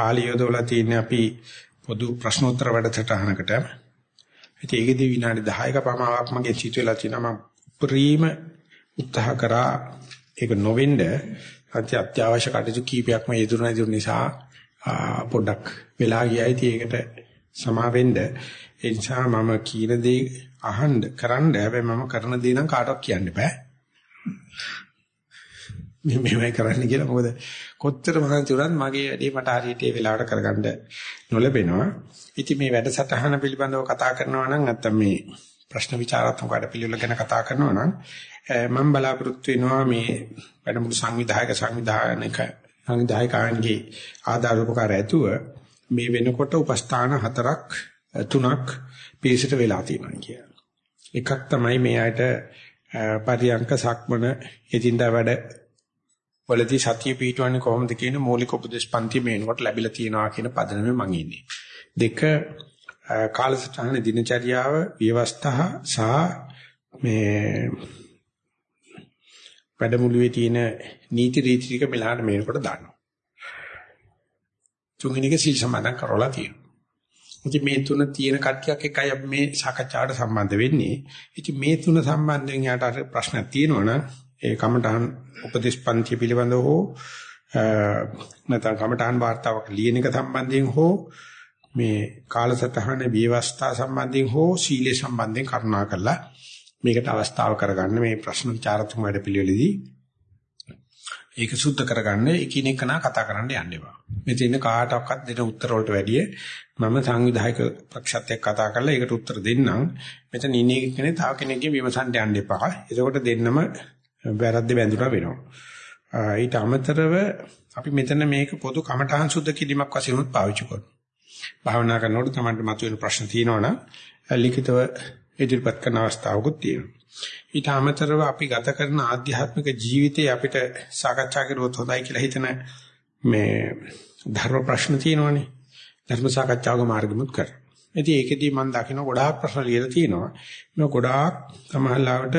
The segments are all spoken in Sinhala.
කාලය යොදවලා තියෙන්නේ අපි පොදු ප්‍රශ්නෝත්තර වැඩසටහනකට. ඉතින් ඒකෙදි විනාඩි 10ක පමාවක් මගේ චිත වෙලා තියෙනවා මම ප්‍රීම උත්සාහ කරා ඒක නොවෙන්න අති අත්‍යවශ්‍ය කටයුතු කීපයක්ම යෙදුණා ඒ නිසා පොඩ්ඩක් වෙලා ගියා. ඉතින් ඒකට සමා වෙන්න ඒ නිසා මම කියන දේ අහන්න කරන්න හැබැයි මම කරන දේ නම් කාටවත් කියන්න බෑ. මේ මේවයි කරන්න කියලා මොකද කොච්චර මහන්සි වුණත් මගේ වැඩේ මට හරියට ඒ වෙලාවට කරගන්න නොලැබෙනවා. ඉතින් මේ වැඩසටහන පිළිබඳව කතා කරනවා නම් නැත්තම් මේ ප්‍රශ්න විචාරාත්මක වැඩ පිළිවෙල ගැන කතා කරනවා නම් මම බලාපොරොත්තු වෙනවා මේ වැඩමුළු සංවිධායක සංවිධානයක සංවිධායකයන්ගේ ආධාර උපකාර ඇතුව මේ වෙනකොට උපස්ථාන හතරක් තුනක් පිළිසිට වෙලා තියෙනවා කියලා. එකක් තමයි මේ ආයත පරියංක සක්මන එදින්දා වැඩ වලදී සතිය පිටවන්නේ කොහොමද කියන මූලික උපදේශ පන්ති මේනකොට ලැබිලා තියෙනවා කියන පදනමේ මම ඉන්නේ. දෙක කාලසටහන දිනචරියාව ව්‍යවස්ථා සහ මේ වැඩමුළුවේ තියෙන නීති රීති ටික මෙලහට මේනකොට දානවා. තුන්වෙනි එක සීල් සමාදන් කරලා තියෙනවා. ඉතින් මේ තුන තියෙන කට්ටියක් එකයි අපි මේ සාකච්ඡාවට සම්බන්ධ වෙන්නේ. ඉතින් මේ තුන සම්බන්ධයෙන් යාට අර ප්‍රශ්නක් තියෙනවා නම් ඒ කමඨහන් උපදේශ පන්ති පිළිබඳව හෝ නැත්නම් කමඨහන් වාර්තාවක් ලියන එක සම්බන්ධයෙන් හෝ මේ කාලසටහනේ විවස්ථා සම්බන්ධයෙන් හෝ සීලය සම්බන්ධයෙන් කරුණා කරලා මේකට අවස්ථාව කරගන්න මේ ප්‍රශ්න විචාරතුම වැඩ පිළිවෙලදී ඒක සුද්ධ කරගන්න එකිනෙක කනා කතා කරන්න යන්න එපා. මෙතන ඉන්න කාටවත් දෙන උත්තර වලට වැඩිය මම සංවිධායක පක්ෂත් එක්ක කතා කරලා ඒකට උත්තර දෙන්නම්. මෙතන ඉන්නේ කෙනේ තව කෙනෙක්ගේ විමසන්න යන්න එපා. එතකොට දෙන්නම වැරද්ද බැඳුනා වෙනවා. ඊට අමතරව අපි මෙතන මේක පොදු කමඨාන් සුද්ධ කිරීමක් වශයෙන් උත් පාවිච්චි කරනවා. භාවනා කරනකොට තමයි මතුවෙන ප්‍රශ්න තියෙනවනම් ලිඛිතව ඉදිරිපත් කරන අවස්ථාවකුත් තියෙනවා. ඊට අමතරව අපි ගත කරන ආධ්‍යාත්මික ජීවිතේ අපිට සාකච්ඡා කරුවොත් හොඳයි කියලා හිතන මේ ධර්ම ප්‍රශ්න තියෙනවනේ. ධර්ම සාකච්ඡාවක මාර්ගෙමුත් කර. ඉතින් ඒකෙදී මම දකින්න ගොඩාක් ප්‍රශ්න ලියලා තියෙනවා. මේ ගොඩාක් සමහරවිට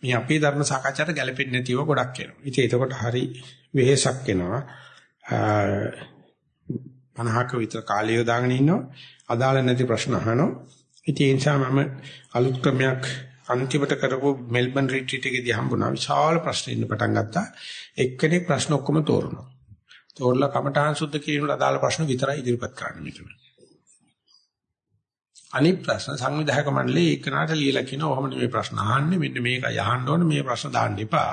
මේ අපේ ධර්ම සාකච්ඡාවට ගැලපෙන්නේ නැතිව ගොඩක් එනවා. ඉතින් ඒකට හරි වෙහෙසක් එනවා. 50ක විතර කාලය යොදාගෙන ඉන්නවා. අදාළ නැති ප්‍රශ්න අහනවා. ඉතින් ඒ නිසා මම අලුත් ක්‍රමයක් අන්තිමට කරපු මෙල්බන් රිට්‍රීට් එකේදී හම්බුණා විශාල ප්‍රශ්න ඉන්න පටන් ගත්තා. එක්කෙනෙක් ප්‍රශ්න ඔක්කොම තෝරනවා. තෝරලා කමඨාන් සුද්ධ කිරීමට අදාළ ප්‍රශ්න විතරයි ඉදිරිපත් කරන්න මෙතන. අනිත් ප්‍රශ්න සංවිධායක මණ්ඩලයේ එකනට ලියලා කියනවා ඔහොම මේ ප්‍රශ්න අහන්නේ මෙන්න මේකයි අහන්න ඕනේ මේ ප්‍රශ්න දාන්න එපා.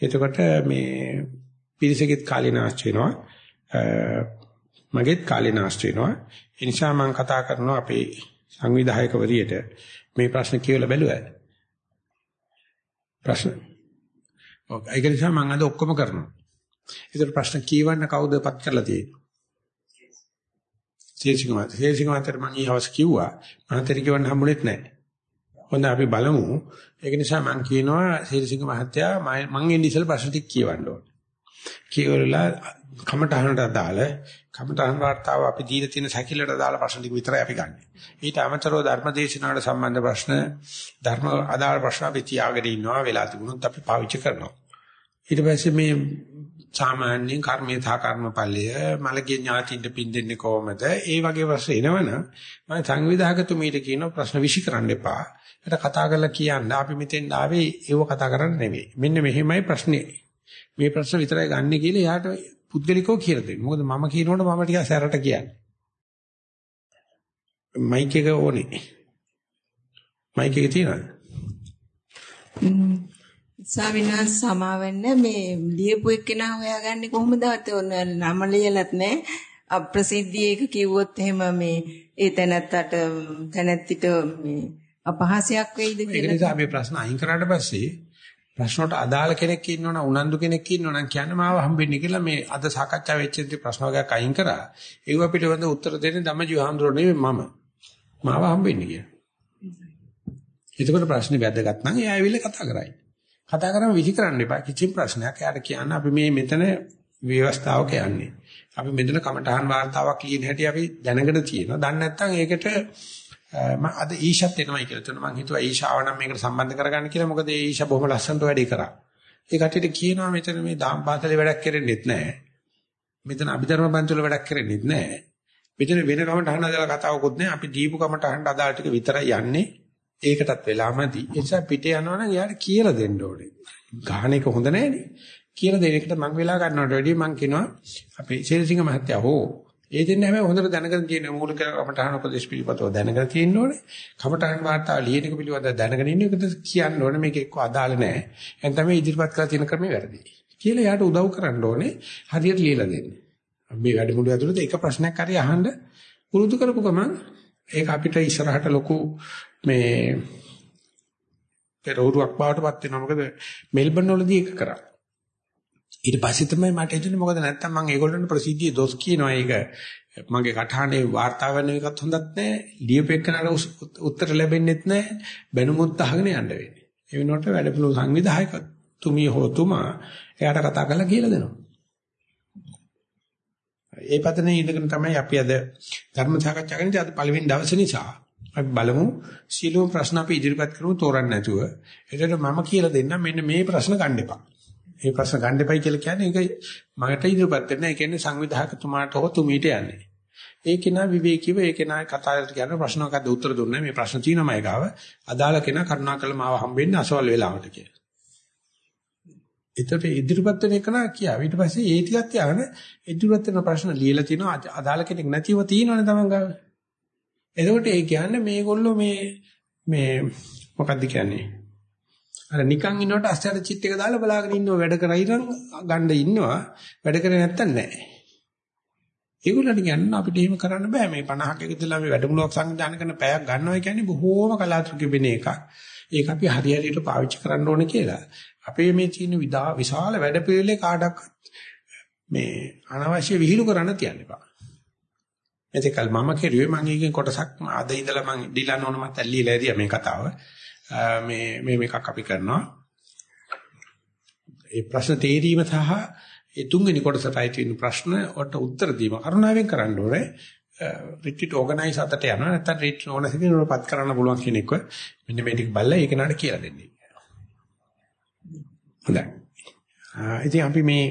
එතකොට මේ පිරිසකෙත් කාලේ නාස්ති වෙනවා. මගේත් කාලේ නාස්ති වෙනවා. ඒ නිසා මම කතා කරනවා අපේ සංවිධායකවරියට මේ ප්‍රශ්න කියවලා බැලුවා. ප්‍රශ්න. ඔව් ඒක නිසා මම අද ඔක්කොම කරනවා. ඒතර ප්‍රශ්න කියවන්න කවුද පත් කරලා තියෙන්නේ? ශේෂිකමත් ශේෂිකමන්තර මම ඊවස් කිව්වා මන්තර කියවන්න හම්බුනේත් නැහැ. හොඳ අපි බලමු. ඒක නිසා මම කියනවා ශේෂික මහත්තයා මම එන්නේ ඉස්සෙල් ප්‍රශ්න ටික කියවන්න ඕනේ. කියවලා කමටහනට අදාළ කමටහන් වார்த்தාව අපි දීලා තියෙන සැකිල්ලට අදාළ ප්‍රශ්න ටික විතරයි අපි ගන්න. ඊට අමතරව ධර්මදේශනාවට සම්බන්ධ ප්‍රශ්න ධර්ම අදාළ ප්‍රශ්න අපි තියාගෙන ඉන්නවා වෙලා තිබුණොත් අපි පාවිච්චි කරනවා. ඊට පස්සේ මේ සාමාන්‍යයෙන් කර්මයේ තා කර්මඵලය මලගේ ඥාතින්ට පින් දෙන්නේ කොහමද? ඒ වගේ ප්‍රශ්න එනවනම් මම සංවිධායකතුමීට කියන ප්‍රශ්න විශ්ි කරන්න එපා. ඒකට කතා කරලා කියන්න අපි මෙතෙන් ආවේ ඒව කතා කරන්න නෙවෙයි. මෙන්න මෙහෙමයි ප්‍රශ්නේ. මේ ප්‍රශ්න විතරයි ගන්න කියලා එයාට පුද්ගලිකව කියලා දෙන්න. මොකද මම කියනකොට මම ටිකක් සැරට කියන්නේ. මයික් එක ඕනේ. මයික් එක තියනවද? ස්වාමීන් වහන්සේ සමාවෙන්න මේ ලියපු එක්කෙනා හොයාගන්නේ කොහොමද? ඔන්න නම ලියලත් නැහැ. අප්‍රසිද්ධිය එක කිව්වොත් එහෙම මේ ඒ තැනත්තට තැනැත්තිට මේ අපහාසයක් වෙයිද කියලා. ඒක නිසා අපි ප්‍රශ්න අයින් කරාට පස්සේ ප්‍රශ්නට අදාළ කෙනෙක් ඉන්නවනම් උනන්දු කෙනෙක් ඉන්නවනම් කියන්නේ මාව හම්බෙන්නේ කියලා මේ අද සාකච්ඡා වෙච්ච ප්‍රශ්න වර්ගයක් අයින් කරා. ඒව පිටවෙන්ද උත්තර දෙන්නේ ධම්මජීව හාමුදුරුවෝ නෙවෙයි මම. මාව හම්බෙන්නේ කියලා. එතකොට ප්‍රශ්නේ වැදගත් නම් එයා ඇවිල්ලා කතා කරයි. කතා කරාම විසි කරන්න එපා. කිසිම ප්‍රශ්නයක් එයාට කියන්න අපි මේ මෙතන ව්‍යවස්ථාවක යන්නේ. අපි මෙතන කමඨහන් වාර්තාවක් ලියන හැටි අපි දැනගෙන තියෙනවා. දන්නේ නැත්නම් ඒකට මම අද ඊෂත් එනවයි කියලා තුන මම හිතුවා ඊෂාව නම් මේකට සම්බන්ධ කරගන්න කියලා මොකද ඒ ඊෂා බොහොම ලස්සනට වැඩේ කරා. ඒ කට්ටියට කියනවා මෙතන මේ දාම් පාසලේ වැඩක් කරෙන්නෙත් නැහැ. මෙතන අභිධර්ම පන්තිවල වැඩක් කරන්නේ නැහැ. මෙතන වෙන කමට අහන්න අදාළ කතාවකුත් නැහැ. අපි දීපු කමට අහන්න අදාළ ටික විතරයි යන්නේ. ඒකටත් වෙලාමදි. ඒ නිසා පිටේ යනවා නම් යාට කියලා දෙන්න ඕනේ. ගහන එක හොඳ නැහැනේ. කියලා දෙන එකට මම වෙලා ගන්නවට වැඩිය මම කියනවා අපේ ශේරසිංහ මහත්තයා හෝ ඒ දෙන්න හැබැයි හොඳට දැනගෙන තියෙන මූලික කමඨහන උපදේශ පිළිපතව දැනගෙන තියෙන්න ඕනේ. කමඨහන වාර්තාව ලියන එක පිළිබඳව දැනගෙන ඉන්න එකද කියන්න ඕනේ මේක එක්ක අදාළ නැහැ. එහෙනම් තමයි ඉදිරිපත් කරලා තියෙන ක්‍රමේ වැරදි. කියලා යාට උදව් කරන්න ඕනේ හරියට ලියලා දෙන්න. මේ වැඩමුළු ඇතුළත එක ප්‍රශ්නයක් හරි අහන්න පුරුදු කරපු ගමන් ඒක අපිට ඉස්සරහට ලොකු මේ පෙරහුරුවක් බවටපත් වෙනවා. මොකද මෙල්බන් වලදී ඒක කරා. ඊට පස්සේ තමයි මට හිතුනේ මොකද නැත්තම් මම ඒගොල්ලන්ට ප්‍රසිද්ධිය දොස් කියනවා. ඒක මගේ කටහඬේ වාර්තා වෙන එකත් හොඳත් නැහැ ලියපෙන්නට උත්තර ලැබෙන්නෙත් නැහැ බැනුමුත් අහගෙන යන්න වෙන්නේ. ඒ වෙනකොට වැඩපිළිවෙල සංවිධායක තුමිය හොතුමා එයාට කතා කරලා කියලා දෙනවා. ඒ පතනේ ඉඳගෙන තමයි අපි අද ධර්ම සාකච්ඡා කරන්නේ. අද පළවෙනි දවසේ නිසා අපි බලමු සීලෝ ප්‍රශ්න අපි ඉදිරිපත් කරමු තෝරන්න නැතුව එතකොට මම කියලා දෙන්නම් මෙන්න මේ ප්‍රශ්න ගන්න එපා මේ ප්‍රශ්න ගන්න එපයි කියලා කියන්නේ ඒක මකට ඉදිරියපත් වෙන. ඒ කියන්නේ සංවිධායකතුමාට හෝ තුමීට යන්නේ. ඒ කෙනා විවේකීව ඒ කෙනා කතා කරලා කියන ප්‍රශ්න මොකද්ද උත්තර දුන්නේ මේ ප්‍රශ්න තියෙනම එකව අදාළ කෙනා කරුණාකරලා මාව හම්බෙන්නේ අසවල් වෙලාවට කියලා. ඒතර ඉදිරියපත් වෙන එක නා කියා. ඊට පස්සේ ඒ ටිකත් යන ඉදිරියපත් වෙන ප්‍රශ්න ලියලා තිනවා අදාළ කෙනෙක් නැතිව තියෙනවනේ තමන් ගාව. එතකොට ඒ කියන්නේ මේගොල්ලෝ මේ මේ මොකද්ද කියන්නේ අර නිකන් ඉන්නකොට අස්සයට චිත් එක දාලා බලාගෙන ඉන්නව වැඩ කරයි නම් ගන්න ඉන්නවා වැඩ කරේ නැත්තම් නැහැ. ඒගොල්ලන්ට කියන්න අපිට එහෙම කරන්න බෑ මේ 50ක ඉඳලා මේ වැඩමුළුවක් සංවිධානය කරන පැයක් ගන්නවා කියන්නේ බොහෝම කලාතුරකින් වෙන එකක්. ඒක අපි හරියට පාවිච්චි කරන්න ඕනේ කියලා. අපේ මේ තියෙන විශාල වැඩ පිළිවෙලේ කාටවත් මේ අනවශ්‍ය විහිළු කරන්න තියන්න එපා. එතකල් මම කෙරුවේ මම එකෙන් කොටසක් අද ඉඳලා මම ඩිලන් ඕන මත ඇල්ලීලා ඇරියා මේ කතාව. මේ මේ මේකක් අපි කරනවා. ඒ ප්‍රශ්න තේරීම සහ ඒ තුන්වෙනි කොටසට අයිති වෙන ප්‍රශ්න වලට උත්තර දීම කරුණාවෙන් කරන්න ඕනේ. රිට්‍රීට් ඕගනයිස් අතට යනවා නැත්නම් රිට්‍රීට් ඕනස් එකේනපත් කරන්න පුළුවන් කෙනෙක්ව මෙන්න මේ ටික බලලා ඒක නඩ කියලා දෙන්නේ. හොඳයි. ඉතින් අපි මේ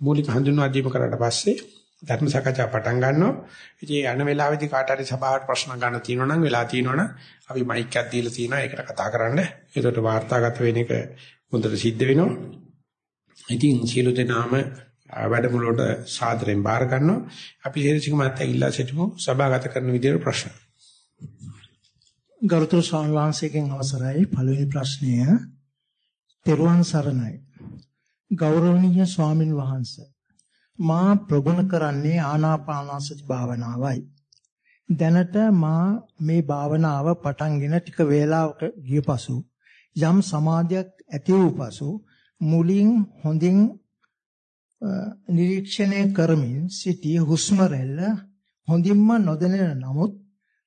මූලික හඳුන්වා දීම කරාට පස්සේ ධර්ම සාකච්ඡා පටන් ගන්නවා. ඉතින් යන වෙලාවේදී කාට හරි සභාවට ප්‍රශ්න ගන්න තියෙනවා නම් වෙලා තියෙනවා නම් අපි මයික් එකක් දීලා තියෙනවා ඒකට කතා කරන්න. ඒකට වාර්තාගත වෙන එක හොඳට සිද්ධ වෙනවා. ඉතින් සියලු දෙනාම වැඩමුළුවට සාදරයෙන් බාර ගන්නවා. අපි හේරසික මහත්තයා ඉල්ලා සිටිමු සභාගත කරන විදිහට ප්‍රශ්න. ගරුතර ස්වාමීන් වහන්සේගෙන් අවසරයි පළවෙනි ප්‍රශ්නය. තෙරුවන් සරණයි. ගෞරවනීය ස්වාමින් වහන්සේ මා ප්‍රගුණ කරන්නේ ආනාපානසති භාවනාවයි. දැනට මා මේ භාවනාව පටන්ගෙන ටික වේලාවක ගිය පසු යම් සමාධියක් ඇති වූ පසු මුලින් හොඳින් නිරීක්ෂණය කරමින් සිටි හුස්ම රැල්ල හොඳින්ම නොදැනෙන නමුත්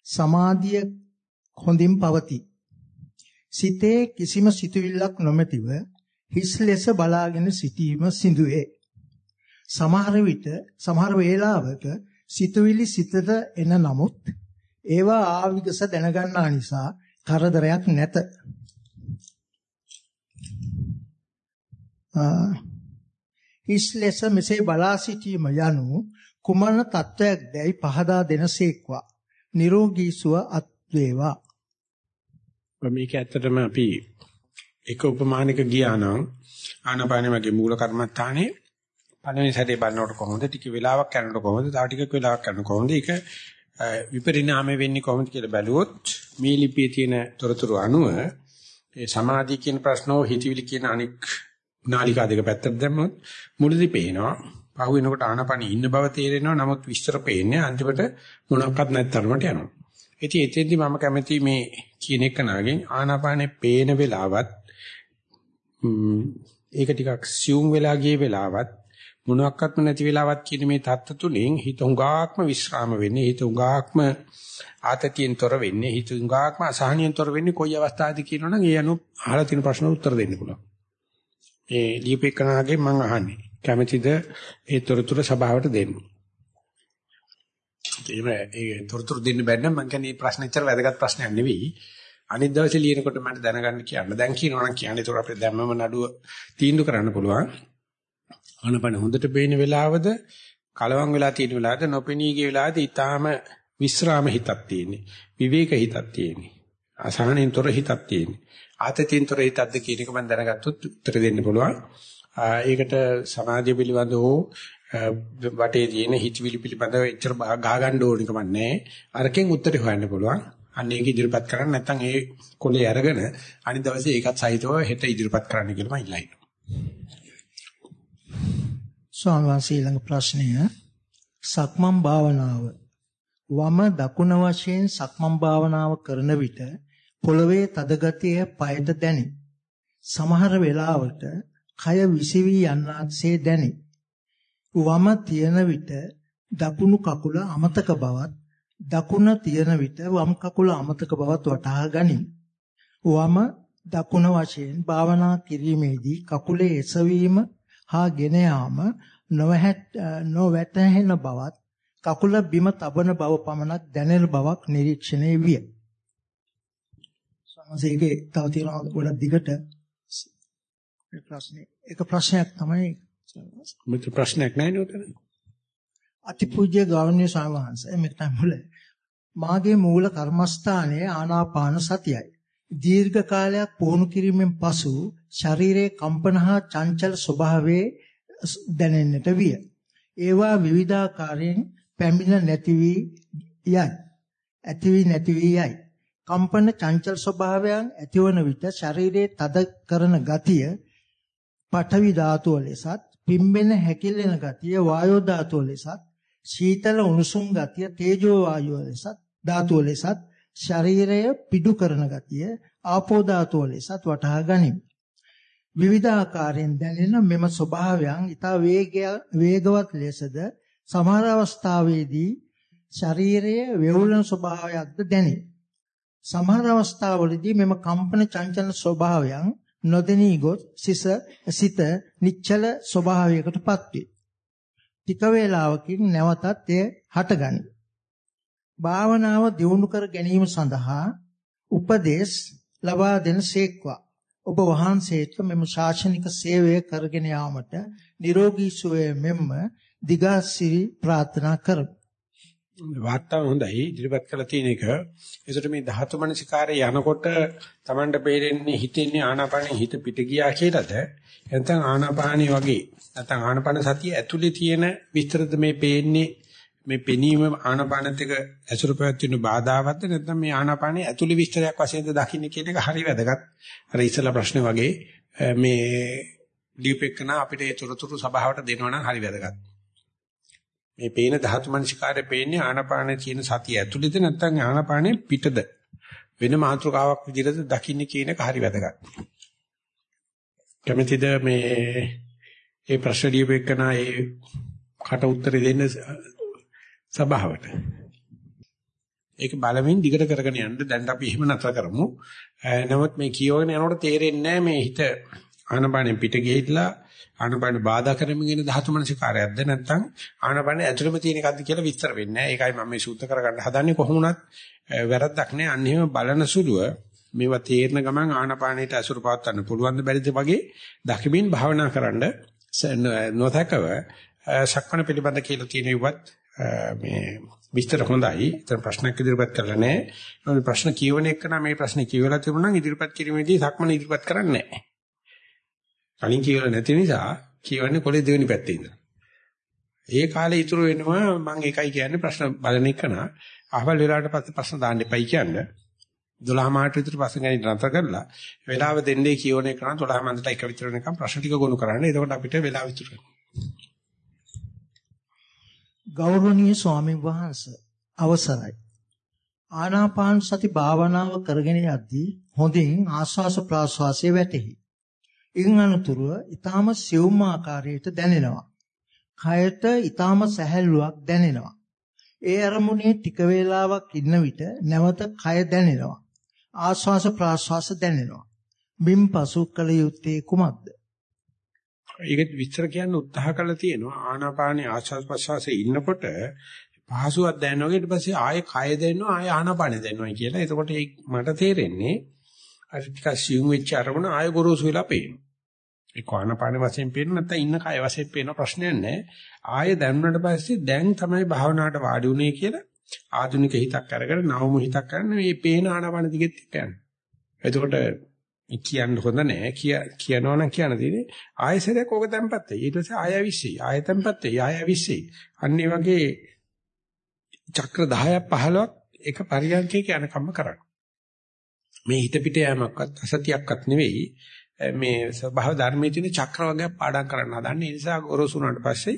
සමාධිය හොඳින් පවතී. සිතේ කිසිම සිතුවිල්ලක් නොමැතිව හිස් ලෙස බලාගෙන සිටීම සිදුවේ. සමහර විට සමහර වේලාවක සිතුවිලි සිතට එන නමුත් ඒවා ආවිගස දැනගන්නා නිසා කරදරයක් නැත. ඉස්ලෙස මෙසේ බලා සිටීම යනු කුමන තත්වයක් දැයි පහදා දෙනසේක්වා. නිරෝගී සුව අත් වේවා. මේක ඇත්තටම අපි එක උපමානක ගියා නම් ආනපානෙමගේ මූල කර්මත්තානේ පළවෙනි සැරේ බලනකොට කොහොමද? ටික වෙලාවක් යනකොට කොහොමද? තව ටිකක් වෙලාවක් යනකොට කොහොමද? ඒක විපරිණාමය වෙන්නේ කොහොමද කියලා බැලුවොත් මේ ලිපියේ තියෙන තොරතුරු අනුව ඒ සමාධිය කියන ප්‍රශ්නෝ හිතවිලි කියන අනික් නාලිකා දෙක පැත්තට දැම්මොත් මුලදී පේනවා. පහු වෙනකොට ආනපනි ඉන්න බව තේරෙනවා. නමුත් විස්තර පේන්නේ අන්තිමට මොනක්වත් නැත්තරමට යනවා. ඉතින් එතෙන්දී මම කැමති මේ කියන එක නාගෙන් ආනාපානේ පේන වෙලාවත් ඒක ටිකක් සියුම් වෙලා ගිය වෙලාවත් මොනක්වත්ම නැති වෙලාවක් කියන මේ தත්ත තුලින් හිත උඟාක්ම විස්්‍රාම වෙන්නේ හිත උඟාක්ම ආතතියෙන් තොර වෙන්නේ හිත උඟාක්ම අසහනියෙන් තොර වෙන්නේ කොයි අවස්ථාවේදී කියනවනම් ඒ අනු අහලා තියෙන ප්‍රශ්න උත්තර දෙන්න පුළුවන්. ඒ දීපේකනාගේ මම අහන්නේ. කැමැතිද ඒ තොරතුරු සභාවට දෙන්න? ඒ තොරතුරු දෙන්න බැන්න මම කියන්නේ ප්‍රශ්න ඉතර වැදගත් ප්‍රශ්නයක් නෙවෙයි. අනිත් දවසේ ලියනකොට මට දැනගන්න කියන්න. දැන් කියනවනම් කියන්නේ ඒතර අපිට දැම්මම නඩුව තීන්දුව කරන්න පුළුවන්. ආනපන හොඳට පේන වෙලාවද කලවම් වෙලා තියෙන වෙලාවට නොපෙනී ගිය වෙලාවට ඊටාම විස්රාම හිතක් තියෙන්නේ. විවේක හිතක් තියෙන්නේ. අසහනෙන්තර හිතක් තියෙන්නේ. ආතතියෙන්තර හිතක්ද කියන එක මම දැනගත්තොත් උත්තර දෙන්න පුළුවන්. ඒකට සමාධිය පිළිබඳව වටේ තියෙන හිතවිලි පිළිබඳව එච්චර ගහ ගන්න ඕන කම නැහැ. අරකින් උත්තර හොයන්න පුළුවන්. අන්න ඒක ඉදිරිපත් කරන්න නැත්නම් ඒ කොලේ අරගෙන අනිත් දවසේ ඒකත් සහිතව හෙට ඉදිරිපත් කරන්න කියලා මම ඉල්ලා හිටිනවා. ස්වාමීන් වහන්සේ ළඟ ප්‍රශ්නය සක්මන් භාවනාව වම දකුණ වශයෙන් සක්මන් භාවනාව කරන විට පොළවේ තද ගතිය පයට දැනේ. සමහර වෙලාවට කය විසිවි යන්නාසේ දැනේ. වම තියෙන විට දකුණු කකුල අමතක බවත් දකුණ තියෙන විට වම් කකුල අමතක බවත් වටහා ගනී. වම දකුණ වශයෙන් භාවනා කිරීමේදී කකුලේ එසවීම හා ගෙන යාම නොවැටහෙන බවත් කකුල බිම තබන බව පමණක් දැනෙන බවක් නිරීක්ෂණය විය. සමහරවිට තව තියෙනවා ගොඩක් දිගට ප්‍රශ්නේ එක ප්‍රශ්නයක් තමයි මෙතන ප්‍රශ්නයක් නැහැ නේද? අතිපූජ්‍ය ගෞරවනීය ස්වාමීන් වහන්සේ මෙතන මුල මාගේ මූල කර්මස්ථානයේ ආනාපාන සතියයි. දීර්ඝ කාලයක් පුහුණු කිරීමෙන් පසු ශරීරයේ කම්පන හා චංචල ස්වභාවයේ දැනෙන්නට විය. ඒවා විවිධාකාරයෙන් පැමිණ නැති වී යයි. ඇති වී නැති වී යයි. කම්පන චංචල ස්වභාවයන් ඇතිවන විට ශරීරයේ තද කරන ගතිය පඨවි ධාතුව ලෙසත් පිම්බෙන හැකිලෙන ගතිය වායෝ ධාතුව ලෙසත් සීතල උණුසුම් ගතිය තේජෝ වායුව ලෙසත් ධාතුව ලෙසත් ශරීරය පිඩු කරන ගතිය ආපෝ ධාතුව ලෙසත් වටහා ගනිමි. විවිධ ආකාරයෙන් දැනෙන මෙම ස්වභාවයන් ඊට වේගවත් ලෙසද සමහර අවස්ථාවේදී ශරීරයේ වේවුලන ස්වභාවයක්ද දැනේ. සමහර අවස්ථාවලදී මෙම කම්පන චංචල ස්වභාවයන් නොදෙනී ගොස් සිස සිත නිශ්චල ස්වභාවයකටපත් වේ. ටික වේලාවකින් නැවතත් එය හටගනී. භාවනාව දියුණු කර ගැනීම සඳහා උපදේශ ලබා දෙන සේක්වා ඔබ වහන්සේට මෙම ශාසනික සේවය කරගෙන යාමට නිරෝගී සුවය මෙන්ම දිගාසිරි ප්‍රාර්ථනා කරමු. වාර්තාව හොඳයි ඉදිරිපත් කරලා තියෙන එක. ඒසට මේ ධාතු මනසිකාරය යනකොට Tamanට බේරෙන්නේ හිතෙන්නේ ආනාපානෙ හිත පිට ගියා කියලාද? නැත්නම් ආනාපානෙ වගේ නැත්නම් ආනාපාන සතිය ඇතුලේ තියෙන විස්තරද මේ පේන්නේ මේ පෙනීම ආනාපානත් එක්ක ඇසුරු පැවැත්වෙන බාධාවත්ද නැත්නම් මේ ආනාපානයේ ඇතුළේ විස්තරයක් වශයෙන්ද දකින්න කියන එක හරි වැදගත්. අර ඉස්සලා ප්‍රශ්නේ වගේ මේ දීපෙකන අපිට ඒ තොරතුරු සභාවට දෙනවා නම් හරි වැදගත්. මේ පේන ධාතු මනසිකාරය පේන්නේ ආනාපානයේ තියෙන සතිය ඇතුළේද නැත්නම් ආනාපානයේ පිටද වෙන මාත්‍රකාවක් විදිහට දකින්න කියන එක හරි වැදගත්. කැමැතිද මේ ඒ ප්‍රශ්න දීපෙකන ඒ කට උත්තර දෙන්න සභාවට. ඒක බලමින් දිගට කරගෙන යන්න දැන් අපි එහෙම නැතර කරමු. නමුත් මේ කියවගෙන යනකොට තේරෙන්නේ මේ හිත ආනපානෙ පිට ගිහිట్లా ආනපාන බාධා කරමින් ඉන්න ධාතු මනසිකාරයක්ද නැත්නම් ආනපාන ඇතුළෙම තියෙන එකක්ද කියලා විස්තර වෙන්නේ නැහැ. ඒකයි මම මේ සූත්‍ර කරගන්න හදන්නේ කොහොමුණත් වැරද්දක් නෑ. අන්න එහෙම බලන සුළුව මේවා තේරන ගමන් ආනපානෙට අසුර පවත්වන්න පුළුවන් ද බැරිද වගේ දකිමින් භාවනා කරන්න නොතකව සක්මණ පිළිබඳ කියලා තියෙන ඉවත් මේ විස්තර හොඳයි. ඒතර ප්‍රශ්නයක් ඉදිරිපත් කරලා නැහැ. මේ ප්‍රශ්න කියවන එක නම් මේ ප්‍රශ්නේ කියවලා තිබුණා නම් ඉදිරිපත් කිරීමේදී සක්මන ඉදිරිපත් කරන්නේ නැහැ. කලින් කියවලා නැති නිසා කියවන්නේ කොලේ දෙවෙනි පැත්තේ ඉඳලා. ඒ කාලේ ඉතුරු වෙනවා මම ඒකයි කියන්නේ ප්‍රශ්න බලන එක නා. අහවල් වෙලාවට පස්සේ ප්‍රශ්න දාන්න එපයි කියන්නේ. 12 මාට විතර ප්‍රශ්න ගැන නතර කරලා වෙලාව දෙන්නේ කියවන එක නම් 12 මන්දට එක විතර වෙනකම් ප්‍රශ්න ටික ගොනු කරන්න. එතකොට අපිට වෙලාව ඉතුරු වෙනවා. ගෞරවනීය ස්වාමීන් වහන්සේ අවසරයි. ආනාපාන සති භාවනාව කරගෙන යද්දී හොඳින් ආස්වාස ප්‍රාස්වාසයේ වැටෙහි. ඉන් අනතුරුව ඊටාම සියුම් ආකාරයට දැනෙනවා. කයට ඊටාම සැහැල්ලුවක් දැනෙනවා. ඒ අරමුණේ ටික වේලාවක් ඉන්න විට නැවත කය දැනෙනවා. ආස්වාස ප්‍රාස්වාස දැනෙනවා. බිම් පසු කළ යුත්තේ කුමක්ද? ඒක විස්තර කියන්න උත්සාහ කරලා තියෙනවා ආනාපානේ ආස්වාද ප්‍රසවාසයේ ඉන්නකොට පහසුවක් දැනෙනවා ඊට පස්සේ ආයේ කය දැනෙනවා ආයේ ආනාපානේ දැනෙනවා කියලා. එතකොට මට තේරෙන්නේ අර ටිකක් සියුම් වෙච්ච අරමුණ ආයේ ගොරෝසු වෙලා පේනවා. ඒ ආනාපාන වශයෙන් පේන නැත්නම් ඉන්න කය වශයෙන් පේන ප්‍රශ්නයක් නැහැ. ආයෙ දැනුණට පස්සේ දැන් තමයි භාවනාවට වාඩි උනේ කියලා ආධුනික හිතක් අරගෙන නවමු හිතක් කරන්න මේ පේන ආනාපාන දිගෙත් යන්නේ. එතකොට කියන්න හොඳ නැහැ. කිය කියනවා නම් කියන්න තියෙන්නේ ආයෙසරයක් ඕක තැම්පත් වෙයි. ඊට පස්සේ ආයෙ විශ්සෙයි. ආයෙ තැම්පත් වෙයි. ආයෙ විශ්සෙයි. අන්න ඒ වගේ චක්‍ර 10ක් 15ක් එක පරියන්කයක යනකම්ම කරන්න. මේ හිත පිට යෑමක්වත් අසතියක්වත් නෙවෙයි. මේ ස්වභාව ධර්මයේ තියෙන චක්‍ර වර්ගයක් පාඩම් කරන්න හදන්නේ. ඒ නිසා ගොරෝසුනාට පස්සේ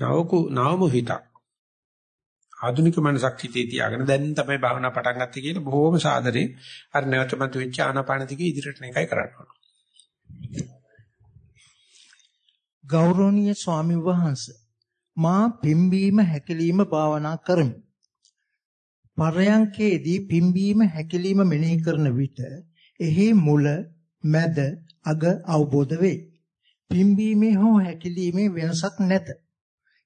නවකු නවමු හිතක් ආධුනික මනසක් හිතේ තියාගෙන දැන් තමයි භාවනා පටන් ගත්තේ කියලා බොහොම සාදරේ අර නැවතමත් වෙච්ච ආනාපාන දිගේ ඉදිරියට එකයි කරන්න ඕන. ගෞරවනීය ස්වාමි වහන්සේ මා පිම්බීම හැකිලිම භාවනා කරමි. පරයන්කේදී පිම්බීම හැකිලිම මෙනෙහි කරන විට එහි මුල මැද අග අවබෝධ වේ. පිම්බීමේ හෝ හැකිලීමේ වෙනසක් නැත.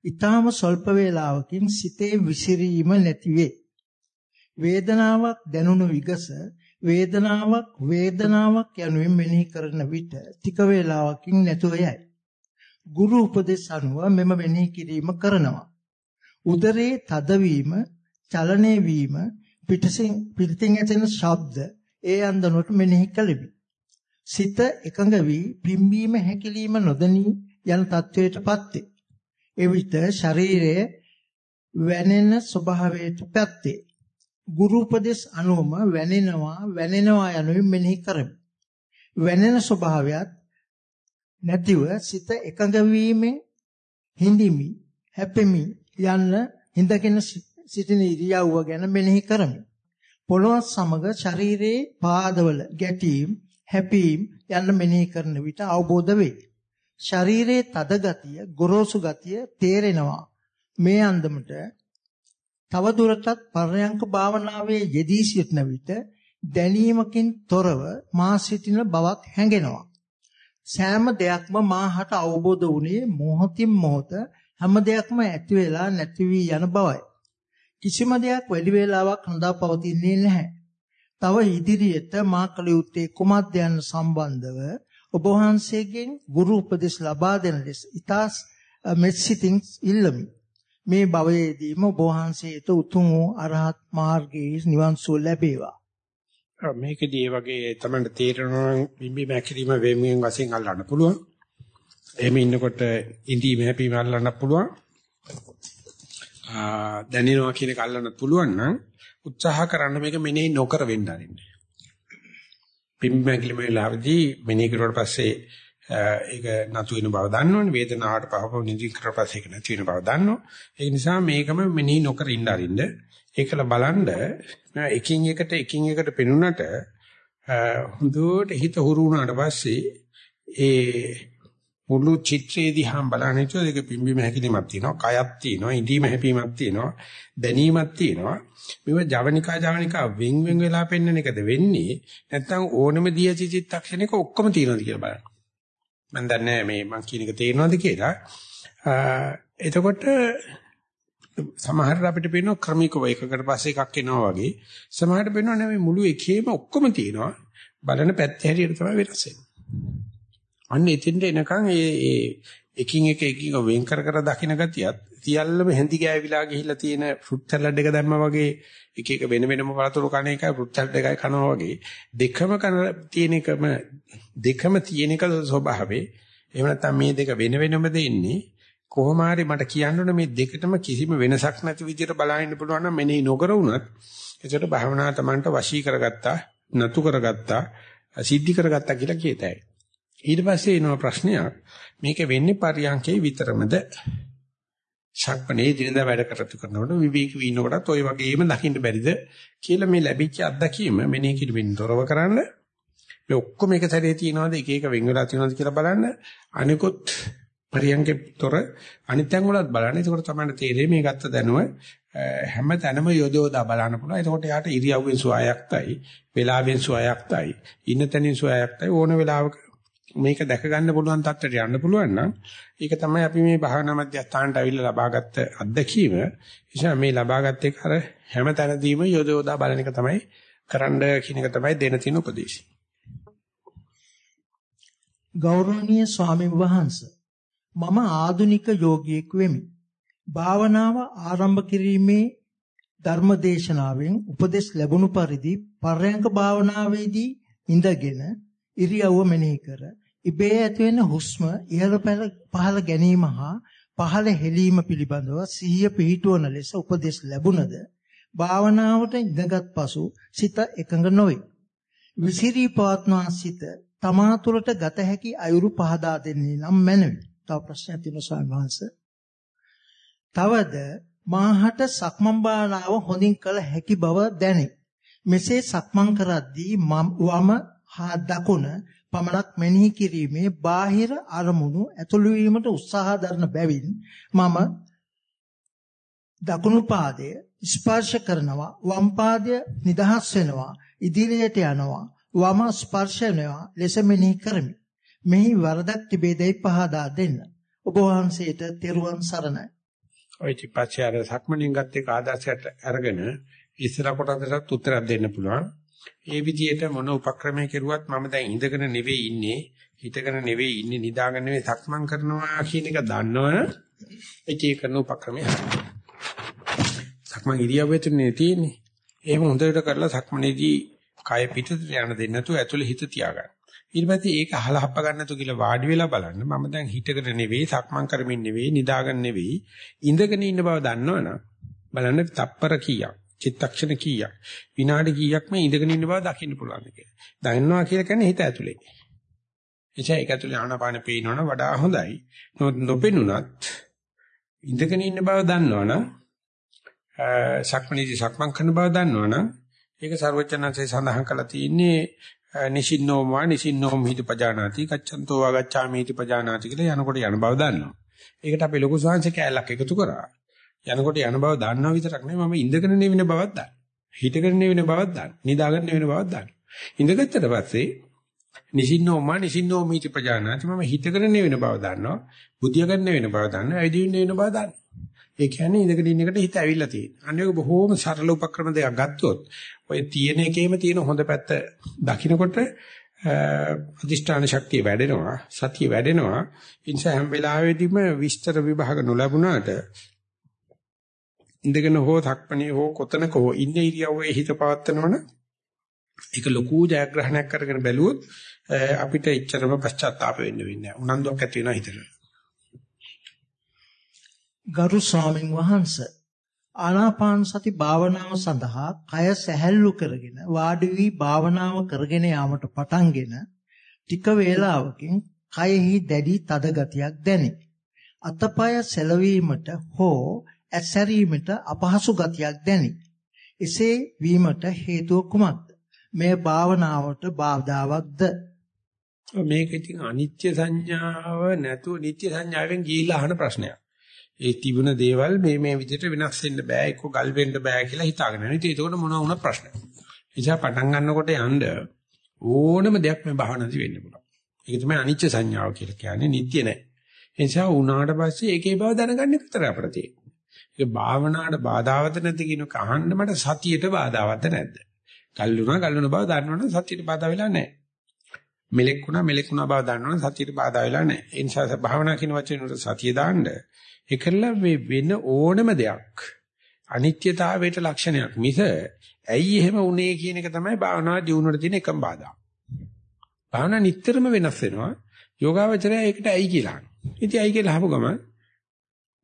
ඊටාම ස්වල්ප වේලාවකින් සිතේ විසිරීම නැති වේ. වේදනාවක් දැනුණු විගස වේදනාවක් වේදනාවක් යනුවෙන් මෙනෙහි කරන විට ටික වේලාවකින් නැතුව යයි. ගුරු උපදෙස් අනුව මෙම මෙනෙහි කිරීම කරනවා. උදරයේ තදවීම, චලනය වීම, පිටසින් පිටින් ඇසෙන ශබ්ද ඒ අන්දනොට මෙනෙහි කළෙමි. සිත එකඟ වී පිම්බීම හැකිලිම නොදනී යන තත්වයටපත් වේ. එවිට ශරීරයේ වැනෙන ස්වභාවයට පැත්තේ ගුරු උපදේශ අනුවම වැනෙනවා වැනෙනවා යනුවෙන් මෙනෙහි කරමි. වැනෙන ස්වභාවයත් නැතිව සිත එකඟ වීමෙන් හිඳිමි හැපෙමි යන්න හිඳගෙන සිටින ඉරියව්ව ගැන මෙනෙහි කරමි. පොළොව සමග ශරීරයේ පාදවල ගැටීම් හැපීම් යන්න මෙනෙහි කරන විට අවබෝධ වේ. ශරීරයේ තද ගතිය, ගොරෝසු ගතිය තේරෙනවා. මේ අන්දමට තව දුරටත් පරයන්ක භාවනාවේ යෙදී සිටින විට දැනීමකින් තොරව මා සිටින බවක් හැඟෙනවා. සෑම දෙයක්ම මාහට අවබෝධ වුණේ මොහොතින් මොහොත හැම දෙයක්ම ඇති වෙලා නැති වී යන බවයි. කිසිම දෙයක් වැඩි වේලාවක් හඳා පවතින්නේ නැහැ. තව ඉදිරියට මා කළ යුත්තේ කුමක්ද යන සම්බන්ධව ඔබ වහන්සේගෙන් ගුරු උපදෙස් ලබා දෙන ලෙස ඉතාස් මෙත්සිතින් ඉල්ලමි. මේ භවයේදීම ඔබ වහන්සේට උතුම් වූ අරහත් මාර්ගයේ නිවන් සුව ලැබේවා. මේකදී වගේ තමයි තේරෙනවා බිම්බි මැකිරීම වේමියෙන් වශයෙන් අල්ලන්න පුළුවන්. එහෙම ඉන්නකොට ඉඳීම හැපීම අල්ලන්න පුළුවන්. දැනෙනවා කියන එක අල්ලන්න පුළුවන් නම් උත්සාහ කරන්න මේක මෙනෙහි නොකර වෙන්න ආරින්නේ. පිම්බැගිලි වෙලාවදී මෙනෙහි කරුවාට පස්සේ ඒක නතු වෙන බව දන්නවනේ. වේදනාවට පහව නිදි කරලා පස්සේ ඒක නැති වෙන බව දන්නවා. ඒ නිසා මේකම මෙනෙහි නොකර ඉන්න අරින්න. ඒකල බලන්න එකින් එකට එකින් එකට පෙනුනට හොඳට හිත හුරු වුණාට පස්සේ ඒ මුළු චිත්‍රයේදී හම් බලන විට ඒක පිම්බීම හැකිලිමක් තියෙනවා කයක් තියෙනවා ඉඳීම හැපීමක් තියෙනවා දැනීමක් තියෙනවා. මේව ජවනිකා ජවනිකා වෙන් වෙන් වෙලා පෙන්වන එකද වෙන්නේ නැත්නම් ඕනම දිය චිත්තක්ෂණයක ඔක්කොම තියෙනවද කියලා බලන්න. මම දන්නේ මේ මං කියන එක තේරෙනවද කියලා. එතකොට සමහරට අපිට පේනවා ක්‍රමිකව එකකට පස්සේ එකක් එනවා වගේ. සමහරට පේනවා නෙමෙයි මුළු එකේම ඔක්කොම තියෙනවා. බලන පැත්ත හැටියට තමයි වෙනස් වෙන්නේ. අන්න එතෙන්ට එනකන් ඒ ඒ එකින් එක එකින් වෙන් කර කර දකින්න ගතියත් සියල්ලම හැඳි ගෑවිලා ගිහිල්ලා තියෙන ෆෘට් සලාඩ් එක දැම්මා වගේ එක එක වෙන වෙනම පළතුරු කන එකයි ෆෘට් සලාඩ් එකයි කනවා වගේ. දෙකම කන තියෙන එකම දෙකම තියෙන එක ස්වභාවේ එහෙම නැත්නම් මේ දෙක වෙන වෙනම දෙන්නේ කොහොම හරි මට කියන්න ඕනේ මේ දෙකටම කිසිම වෙනසක් නැති විදිහට බලහින්න පුළුවන් නම් මෙනෙහි නොකර වුණත් ඒකට භාවනා තමන්ට වශී කරගත්තා නතු කරගත්තා සිද්ධි කරගත්තා කියලා කියතයි. ඊට පස්සේ එනවා ප්‍රශ්නයක්. මේක වෙන්නේ පරියන්කේ විතරමද? ශක්මනේ දිනදා වැඩ කරතු කරනකොට විවේක වීනකොටත් ওই වගේම දකින්න බැරිද කියලා මේ ලැබිච්ච අත්දැකීම මෙනේ කිරිමින් තොරව කරන්න. මේ ඔක්කොම එක සැරේ තියනවාද? එක එක වෙන් වෙලා තියනවාද කියලා බලන්න. අනිකොත් පරියන්කේ තොර අනිත්යන් වලත් බලන්න. ඒකට තමයි තේරෙන්නේ මේ ගත්ත දැනුව හැම තැනම යොදවලා බලන්න පුළුවන්. එතකොට යාට ඉරියව්වෙන් සුවයක්තයි, වේලාවෙන් සුවයක්තයි, ඉන්න තැනින් සුවයක්තයි ඕන වෙලාවක මේක දැක ගන්න පුළුවන් තත්ත්වයට යන්න පුළුවන් නම් ඒක තමයි අපි මේ භාවනා මධ්‍යස්ථානට අවිල්ල ලබාගත්ත අත්දැකීම. එනිසා මේ ලබාගත් එක අර හැම තැනදීම යොදවලා බලන එක තමයි කරන්න කියන එක තමයි දෙන තියෙන උපදේශය. ගෞරවනීය ස්වාමීන් වහන්සේ මම ආදුනික යෝගියෙක් වෙමි. භාවනාව ආරම්භ කිරීමේ ධර්මදේශනාවෙන් උපදෙස් ලැබුණු පරිදි පර්යංක භාවනාවේදී ඉඳගෙන ඉරියව්ව මෙනෙහි කර ඉබේ ඇතිවෙන හුස්ම ඉහළ පහළ ගැනීම හා පහළ හෙලීම පිළිබඳව සිහිය පිහිටුවන ලෙස උපදෙස් ලැබුණද භාවනාවට ඉඳගත් පසු සිත එකඟ නොවේ. විසිරී පවත්නා සිත තමා තුළට ගත හැකි අයුරු පහදා දෙන්නේ නම් මැනවි. තව ප්‍රශ්නයක් තියෙනවා ස්වාමීන් වහන්සේ. තවද මාහට සක්මන් භාවනාව හොඳින් කළ හැකි බව දැනේ. මෙසේ සක්මන් කරද්දී වම හා දකුණ පමණක් මෙනෙහි කිරීමේ බාහිර අරමුණු ඇතුළු වීමට උත්සාහ දරන බැවින් මම දකුණු පාදය ස්පර්ශ කරනවා වම් පාදය නිදහස් වෙනවා ඉදිරියට යනවා වම ස්පර්ශ වෙනවා ලෙස මෙනෙහි කරමි. මෙහි වරදක් තිබේදයි පහදා දෙන්න. ඔබ වහන්සේට තෙරුවන් සරණයි. ඔය ටිපස්සේ අර සක්මණෙන් ගත්ත එක ආදර්ශයට අරගෙන ඉස්සර කොටසට උත්තරයක් දෙන්න පුළුවන්. ඒ විදිහට මොන උපක්‍රමයක් කෙරුවත් මම දැන් ඉඳගෙන නෙවෙයි ඉන්නේ, හිටගෙන නෙවෙයි ඉන්නේ, නිදාගෙන නෙවෙයි සක්මන් කරනවා කියන එක දන්නවනේ. ඒකේ කරන උපක්‍රමය. සක්මන් ඉරියව්වේ තුනේ තියෙන්නේ. එහෙම හොඳට කරලා සක්මනේදී කය පිටට යන දෙන්න නැතුව ඇතුලේ හිත තියාගන්න. ඊට පස්සේ ඒක අහලා හප්ප ගන්න නැතුව කියලා වාඩි වෙලා බලන්න. මම දැන් හිටගෙන නෙවෙයි, සක්මන් කරමින් නෙවෙයි, නිදාගෙන නෙවෙයි, ඉඳගෙන ඉන්න බව දන්නවනම් බලන්න තප්පර කීයක්, චිත්තක්ෂණ කීයක්, විනාඩි කීයක් මේ ඉඳගෙන ඉන්න බව දකින්න පුළුවන් කියලා. දන්නවා කියලා කියන්නේ හිත ඇතුලේ. එචා ඒක ඇතුලේ ආනාපාන පේනවනම් වඩා හොඳයි. නොපෙනුනත් ඉඳගෙන ඉන්න බව දන්නවනම් සක්මණේදී සක්මන් කරන බව දන්නවනම් ඒක ਸਰවඥාන්සේ සඳහන් කළා තියෙන්නේ නිසින්නෝමා නිසින්නෝම හිත පජානාති කච්චන්තෝ වාගච්ඡාමි හිත පජානාති කියලා යනකොට යන බව දන්නවා. ඒකට අපි ලොකු සංහස කැලලක් එකතු කරා. යනකොට යන බව දන්නවා විතරක් නෙවෙයි මම ඉඳගෙන නෙවෙන බවක් දන්නවා. හිටගෙන නෙවෙන බවක් දන්නවා. නිදාගෙන නෙවෙන බවක් දන්නවා. ඉඳගත්තට පස්සේ නිසින්නෝමා නිසින්නෝම හිත පජානාති මම හිටගෙන නෙවෙන බව දන්නවා. බුදියාගෙන නෙවෙන බව දන්නවා. ඇවිදින්න නෙවෙන බව දන්නවා. ඒ කියන්නේ ඉඳගෙන ඉන්න එකට හිත ඇවිල්ලා තියෙනවා. අනේ ඔක බොහොම සරල උපක්‍රම දෙකක් ගත්තොත් ඔය තියෙන එකේම තියෙන හොඳ පැත්ත දකින්නකොට අධිෂ්ඨාන ශක්තිය වැඩෙනවා, සතිය වැඩෙනවා. ඒ නිසා හැම වෙලාවෙදීම විස්තර විභාග නොලැබුණාට ඉඳගෙන හෝ තක්පණේ හෝ කොතනක හෝ ඉන්න ඉරියව්වේ හිත පවත්නවන ඒක ලොකු ජයග්‍රහණයක් කරගෙන බැලුවොත් අපිට එච්චරම පශ්චාත්තාප වෙන්න වෙන්නේ නැහැ. උනන්දුවක් ඇති වෙනවා හිතට. ගරු ස්වාමින් වහන්සේ ආනාපාන සති භාවනාව සඳහා කය සැහැල්ලු කරගෙන වාඩි වී භාවනාව කරගෙන යාමට පටන්ගෙන ටික වේලාවකින් කයෙහි දැඩි තද ගතියක් දැනේ. අතපය සැලවීමට හෝ ඇසැරීමට අපහසු ගතියක් දැනේ. එසේ වීමට හේතුව කුමක්ද? මේ භාවනාවට බාධාවත්ද? මේක ඉතින් අනිත්‍ය සංඥාව නැතුව නිත්‍ය සංඥාවෙන් ගිහිල්ලා අහන ප්‍රශ්නයක්. ඒ තිබුණ දේවල් මේ මේ විදිහට වෙනස් වෙන්න බෑ එක්ක ගල් වෙන්න බෑ කියලා හිතාගෙන ඉන්නේ. ඉතින් ඒකට මොනවා වුණා ප්‍රශ්න. එනිසා පටන් ගන්නකොට යන්න ඕනම දෙයක් මේ භාවනාදි වෙන්න පුළුවන්. ඒක තමයි අනිච්ච සංඥාව කියලා කියන්නේ නිට්ටය නෑ. ඒ නිසා උනාට පස්සේ ඒකේ බව දැනගන්න විතර අපිට තියෙන්නේ. ඒක භාවනාවට බාධාවද නැද්ද කියන කහන්න මට සතියට බාධාවද නැද්ද? ගල් වුණා ගල් වුණ බව දන්නවනම් සතියට බාධා වෙලා නැහැ. මෙලෙක් වුණා මෙලෙක් වුණා බව දන්නවනම් සතියට බාධා වෙලා නැහැ. ඒ නිසා භාවනා කියන වචනේ සතිය දාන්න ඒකලා මේ වෙන ඕනම දෙයක් අනිත්‍යතාවයට ලක්ෂණයක් මිස ඇයි එහෙම උනේ කියන එක තමයි භාවනා දියුණුවට තියෙන එකම බාධා. භාවනා නිටතරම වෙනස් වෙනවා. යෝගාවචරය ඒකට ඇයි කියලා. ඉතින් ඇයි කියලා අහපු ගමන්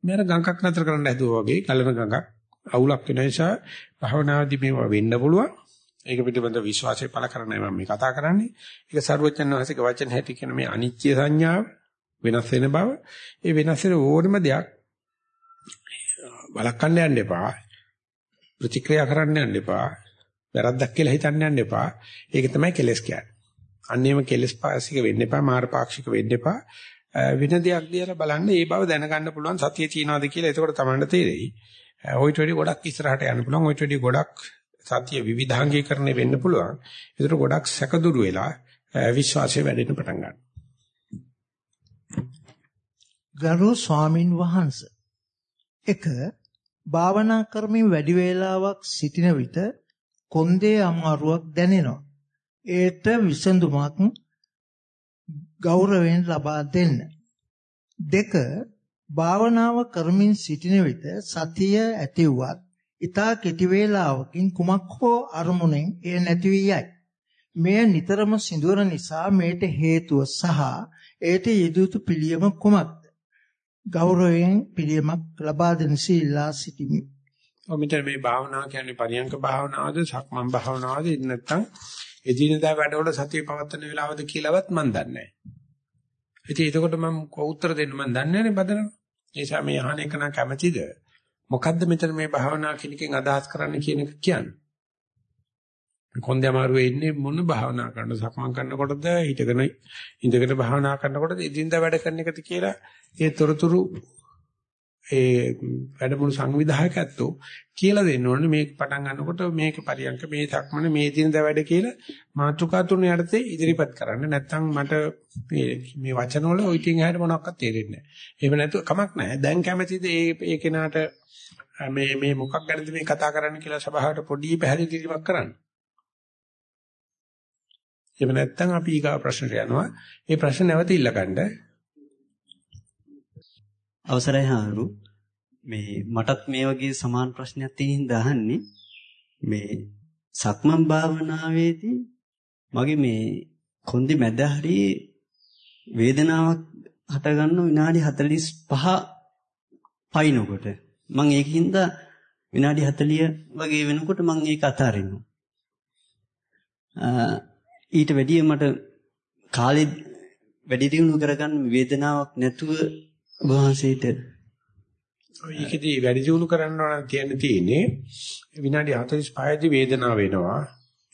මම ගඟක් නතර කරන්න හැදුවා වගේ කලන ගඟක් අවුලක් වෙන නිසා භාවනාදී මේවා වෙන්න පුළුවන්. ඒක පිටිබඳ විශ්වාසය පළ කරන්නයි මම මේ කතා කරන්නේ. ඒක සරුවචන් වහන්සේගේ වචන හැටි කියන මේ අනිත්‍ය සංඥාව වෙනස් වෙන බව. ඒ වෙනස් වෙන ඕනම දෙයක් බලකන්න යන්න එපා. ප්‍රතික්‍රියා කරන්න යන්න එපා. වැරද්දක් කියලා හිතන්න යන්න එපා. ඒක තමයි කෙලස් කියන්නේ. අන්නේම කෙලස් පාසික වෙන්න එපා, මාර පාක්ෂික වෙන්න එපා. වෙන දෙයක් දිහා බලන්න ඒ බව දැනගන්න පුළුවන් සතිය තියනවාද කියලා එතකොට තමයි තේරෙයි. ඔයිට වැඩි ගොඩක් ඉස්සරහට යන්න පුළුවන්. ඔයිට වැඩි ගොඩක් සතිය විවිධාංගීකරණය වෙන්න පුළුවන්. ඒතර ගොඩක් සැකදුරු වෙලා විශ්වාසය වැඩෙන්න පටන් ගන්නවා. ගරු ස්වාමින් වහන්සේ එක භාවනා කරමින් වැඩි වේලාවක් සිටින විට කොන්දේ අමාරුවක් දැනෙනවා. ඒට විසඳුමක් ගෞරවයෙන් ලබා දෙන්න. දෙක භාවනාව කරමින් සිටින විට සතිය ඇතිවුවත් ඊතා කෙටි වේලාවකින් කුමක් හෝ අරමුණෙන් එය නැති වී යයි. මෙය නිතරම සිදුවන නිසා මේට හේතුව සහ ඒට යෙදුතු පිළියම කුමක්ද? ගෞරවයෙන් පිළියමක් ලබා දෙන සීලා සිටිමි. ඔය මෙතන මේ භාවනාව කියන්නේ පරියංක භාවනාවද සක්මන් භාවනාවද නැත්නම් එදිනදා වැඩවල සතිය පවත්වන වෙලාවද කියලාවත් මම දන්නේ නැහැ. ඉතින් ඒකට මම උත්තර දෙන්න මම දන්නේ නැහැ බදන. ඒ නිසා මේ අහන එක නම් කැමැතිද? මොකද්ද මෙතන මේ භාවනා කිනකින් අදහස් කරන්න කියන එක කියන්නේ? කොන්දේ අමාරුවේ ඉන්නේ මොන භාවනා කරනද සක්මන් කරනකොටද හිටගෙන ඉඳගෙන භාවනා කරනකොටද එදිනදා වැඩ කරන එකද කියලා ඒ තොරතුරු ඒ වැඩමුළු සංවිධායකයන්තෝ කියලා දෙන්න ඕනේ මේක පටන් ගන්නකොට මේක පරියන්ක මේ සක්මන මේ දිනද වැඩ කියලා මාතෘකා තුන යටතේ ඉදිරිපත් කරන්න නැත්නම් මට මේ මේ වචන වල ওই ටික හැට මොනවක්වත් තේරෙන්නේ නැහැ. එහෙම නැතු කමක් නැහැ. දැන් කැමැතිද ඒ ඒ කෙනාට මේ මේ මොකක් ගැනද මේ කතා කරන්න කියලා සභාවට පොඩි පැහැදිලි කිරීමක් කරන්න. එහෙම නැත්නම් අපි ඊගා ප්‍රශ්නට යනවා. මේ ප්‍රශ්න නැවත ඉල්ලගන්න. අවසරයි හාරු මේ මටත් මේ වගේ සමාන ප්‍රශ්නයක් තියෙන දහන්නේ මේ සක්මන් භාවනාවේදී මගේ මේ කොන්දේ මැද හරියේ වේදනාවක් හටගන්න විනාඩි 45 පයින්නකොට මම ඒකින්ද විනාඩි 40 වගේ වෙනකොට මම ඒක අතාරිනවා. ඊට වැඩිය මට කාලෙ වැඩි දියුණු කරගන්න වේදනාවක් නැතුව වහන්සේට ඒකෙදි වැඩි දියුණු කරන්න ඕන කියන්න තියෙන්නේ විනාඩි 45 දී වේදනාව වෙනවා.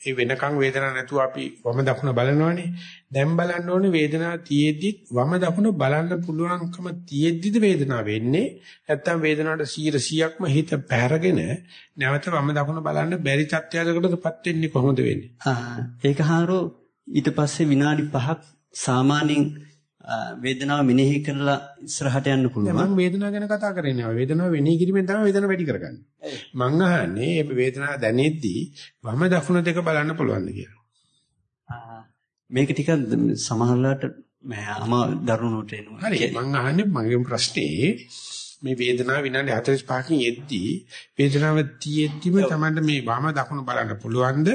ඒ වෙනකන් වේදනාවක් නැතුව අපි වම දකුණ බලනවනේ. දැන් බලන්න ඕනේ වේදනාව තියෙද්දි වම දකුණ බලන්න පුළුවන්කම තියෙද්දිද වේදනාව වෙන්නේ. නැත්තම් වේදනාවට 100%ක්ම හිත පැහැරගෙන නැවත වම දකුණ බලන්න බැරි තත්ත්වයකටපත් වෙන්නේ කොහොමද වෙන්නේ? ආ ඒක හාරෝ ඊට පස්සේ විනාඩි 5ක් සාමාන්‍යයෙන් වේදනාව මෙනෙහි කරලා ඉස්සරහට යන්න පුළුවන්. මම වේදනාව ගැන කතා කරන්නේ නැහැ. වේදනාව වෙණී කිරීමෙන් තමයි වේදනාව වැඩි කරගන්නේ. මං අහන්නේ මේ වේදනාව දැනෙද්දී වම දකුණ දෙක බලන්න පුළුවන්ද කියලා. මේක ටිකක් සමහරවිට මම දරුණුට එනවා. හරි මං අහන්නේ මගේ ප්‍රශ්නේ මේ වේදනාව විනාඩි 45කින් එද්දී වේදනාව තියෙද්දිම තමයි මේ වම දකුණ බලන්න පුළුවන්ද?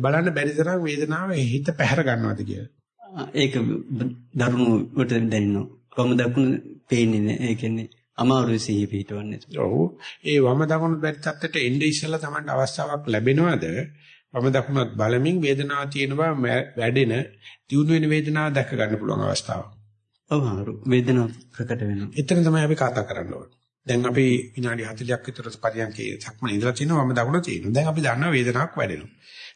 බලන්න බැරි තරම් වේදනාව හිත පැහැර ගන්නවද කියලා. ඒක දරුණුවට දැනෙනවා. කොහොම දකුණ පේන්නේ නැහැ. ඒ කියන්නේ අමාරුයි සිහි පිටවන්නේ. ඔව්. ඒ වම දකුණ බැරි තත්ත්වයට එnde ඉස්සලා තමයි අවස්ථාවක් ලැබෙනවද? වම දකුණත් බලමින් වේදනාව තියෙන බව වැඩෙන, දියුණු වෙන වේදනාව දැක ගන්න පුළුවන් අවස්ථාවක්. ඔව් හරු වේදනාව ප්‍රකට වෙනවා. එතන තමයි අපි කතා කරන්න ඕනේ. දැන් අපි විනාඩි 40ක් විතර පරියන්කේ සක්මන ඉඳලා තිනවා වම දකුණ තියෙනවා. දැන් අපි දන්නවා වේදනාවක් වැඩෙනවා.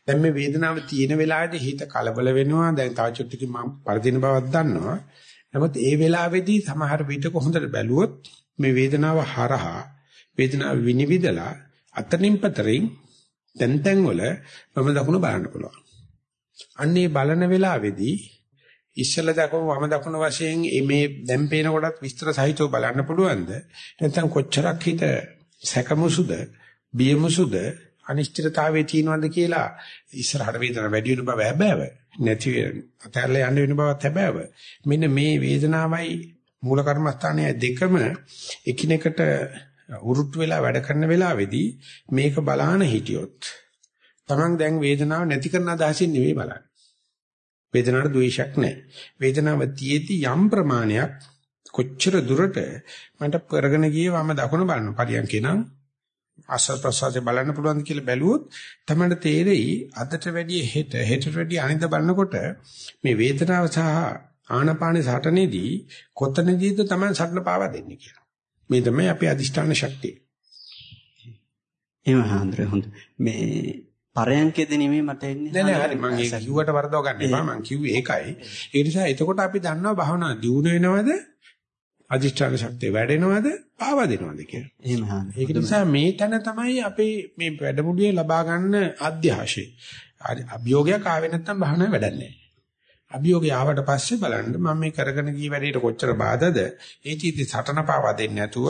දැන් මේ වේදනාව තියෙන වෙලාවේදී හිත කලබල වෙනවා. දැන් තව චුට්ටකින් මම පරදින බවක් දන්නවා. නමුත් ඒ වෙලාවේදී සමහර විටක හොඳට බැලුවොත් මේ වේදනාව හරහා වේදනාව විනිවිදලා අතනින් පතරින් තැන් තැන් වල වම දකුණ බලන්න පුළුවන්. අන්නේ බලන වෙලාවේදී ඉස්සල දකුණු වම දකුණු වශයෙන් මේ දැන් පේන කොටත් විස්තර සහිතව බලන්න පුළුවන්ද? නැත්නම් කොච්චරක් හිත සැකමුසුද, බියමුසුද, අනිශ්චිතතාවයේ තියෙනවද කියලා ඉස්සරහට වේදනාව වැඩි වෙන බව හැබෑව. නැති වෙන අතහැරලා යන්න වෙන බවත් හැබෑව. මෙන්න මේ වේදනාවයි මූල කර්මස්ථානයයි දෙකම එකිනෙකට උරුට්ට වෙලා වැඩ කරන වෙලාවේදී මේක බලාන හිටියොත් Taman දැන් වේදනාව නැති කරන අදහසින් නෙවෙයි බලන්නේ. වේදනාවට ද්වේෂයක් නැහැ. වේදනාව තියෙති යම් ප්‍රමාණයක් කොච්චර දුරට මට කරගෙන ගියේ වම දකුණ බලන්න. පරියන්කේ නම් ආස්වාද ප්‍රසආසය බලන්න පුළුවන් කියලා බැලුවොත් තමයි තේරෙයි අදට වැඩිය හෙට හෙටට වැඩිය අනිද්දා බලනකොට මේ වේදනාව සහ ආනපාන සටනේදී කොතනදීද තමයි සටන පාවා දෙන්නේ කියලා. මේ තමයි අපේ අදිෂ්ඨාන ශක්තිය. එහෙම හඳුර හොඳ මේ පරයන්කේද නෙමෙයි මට එන්නේ? නෑ හරි. මම ඒක කිව්වට වරදව ගන්න එපා. මම කිව්වේ ඒකයි. ඒ නිසා එතකොට අපි දන්නවා භවනා දියුණු වෙනවද? අධිෂ්ඨාන ශක්තිය වැඩෙනවද? පාවා දෙනවද කියලා. එහෙම ඒක නිසා මේ තැන තමයි අපි මේ වැඩමුළුවේ ලබා ගන්න අධ්‍යාශය. අභියෝගයක් ආවේ නැත්නම් බහන වැඩන්නේ අභියෝගය ආවට පස්සේ බලන්න මම මේ කරගෙන ගිය වැඩේට කොච්චර බාධාද? ඒ චීති සටන පාවා දෙන්නේ නැතුව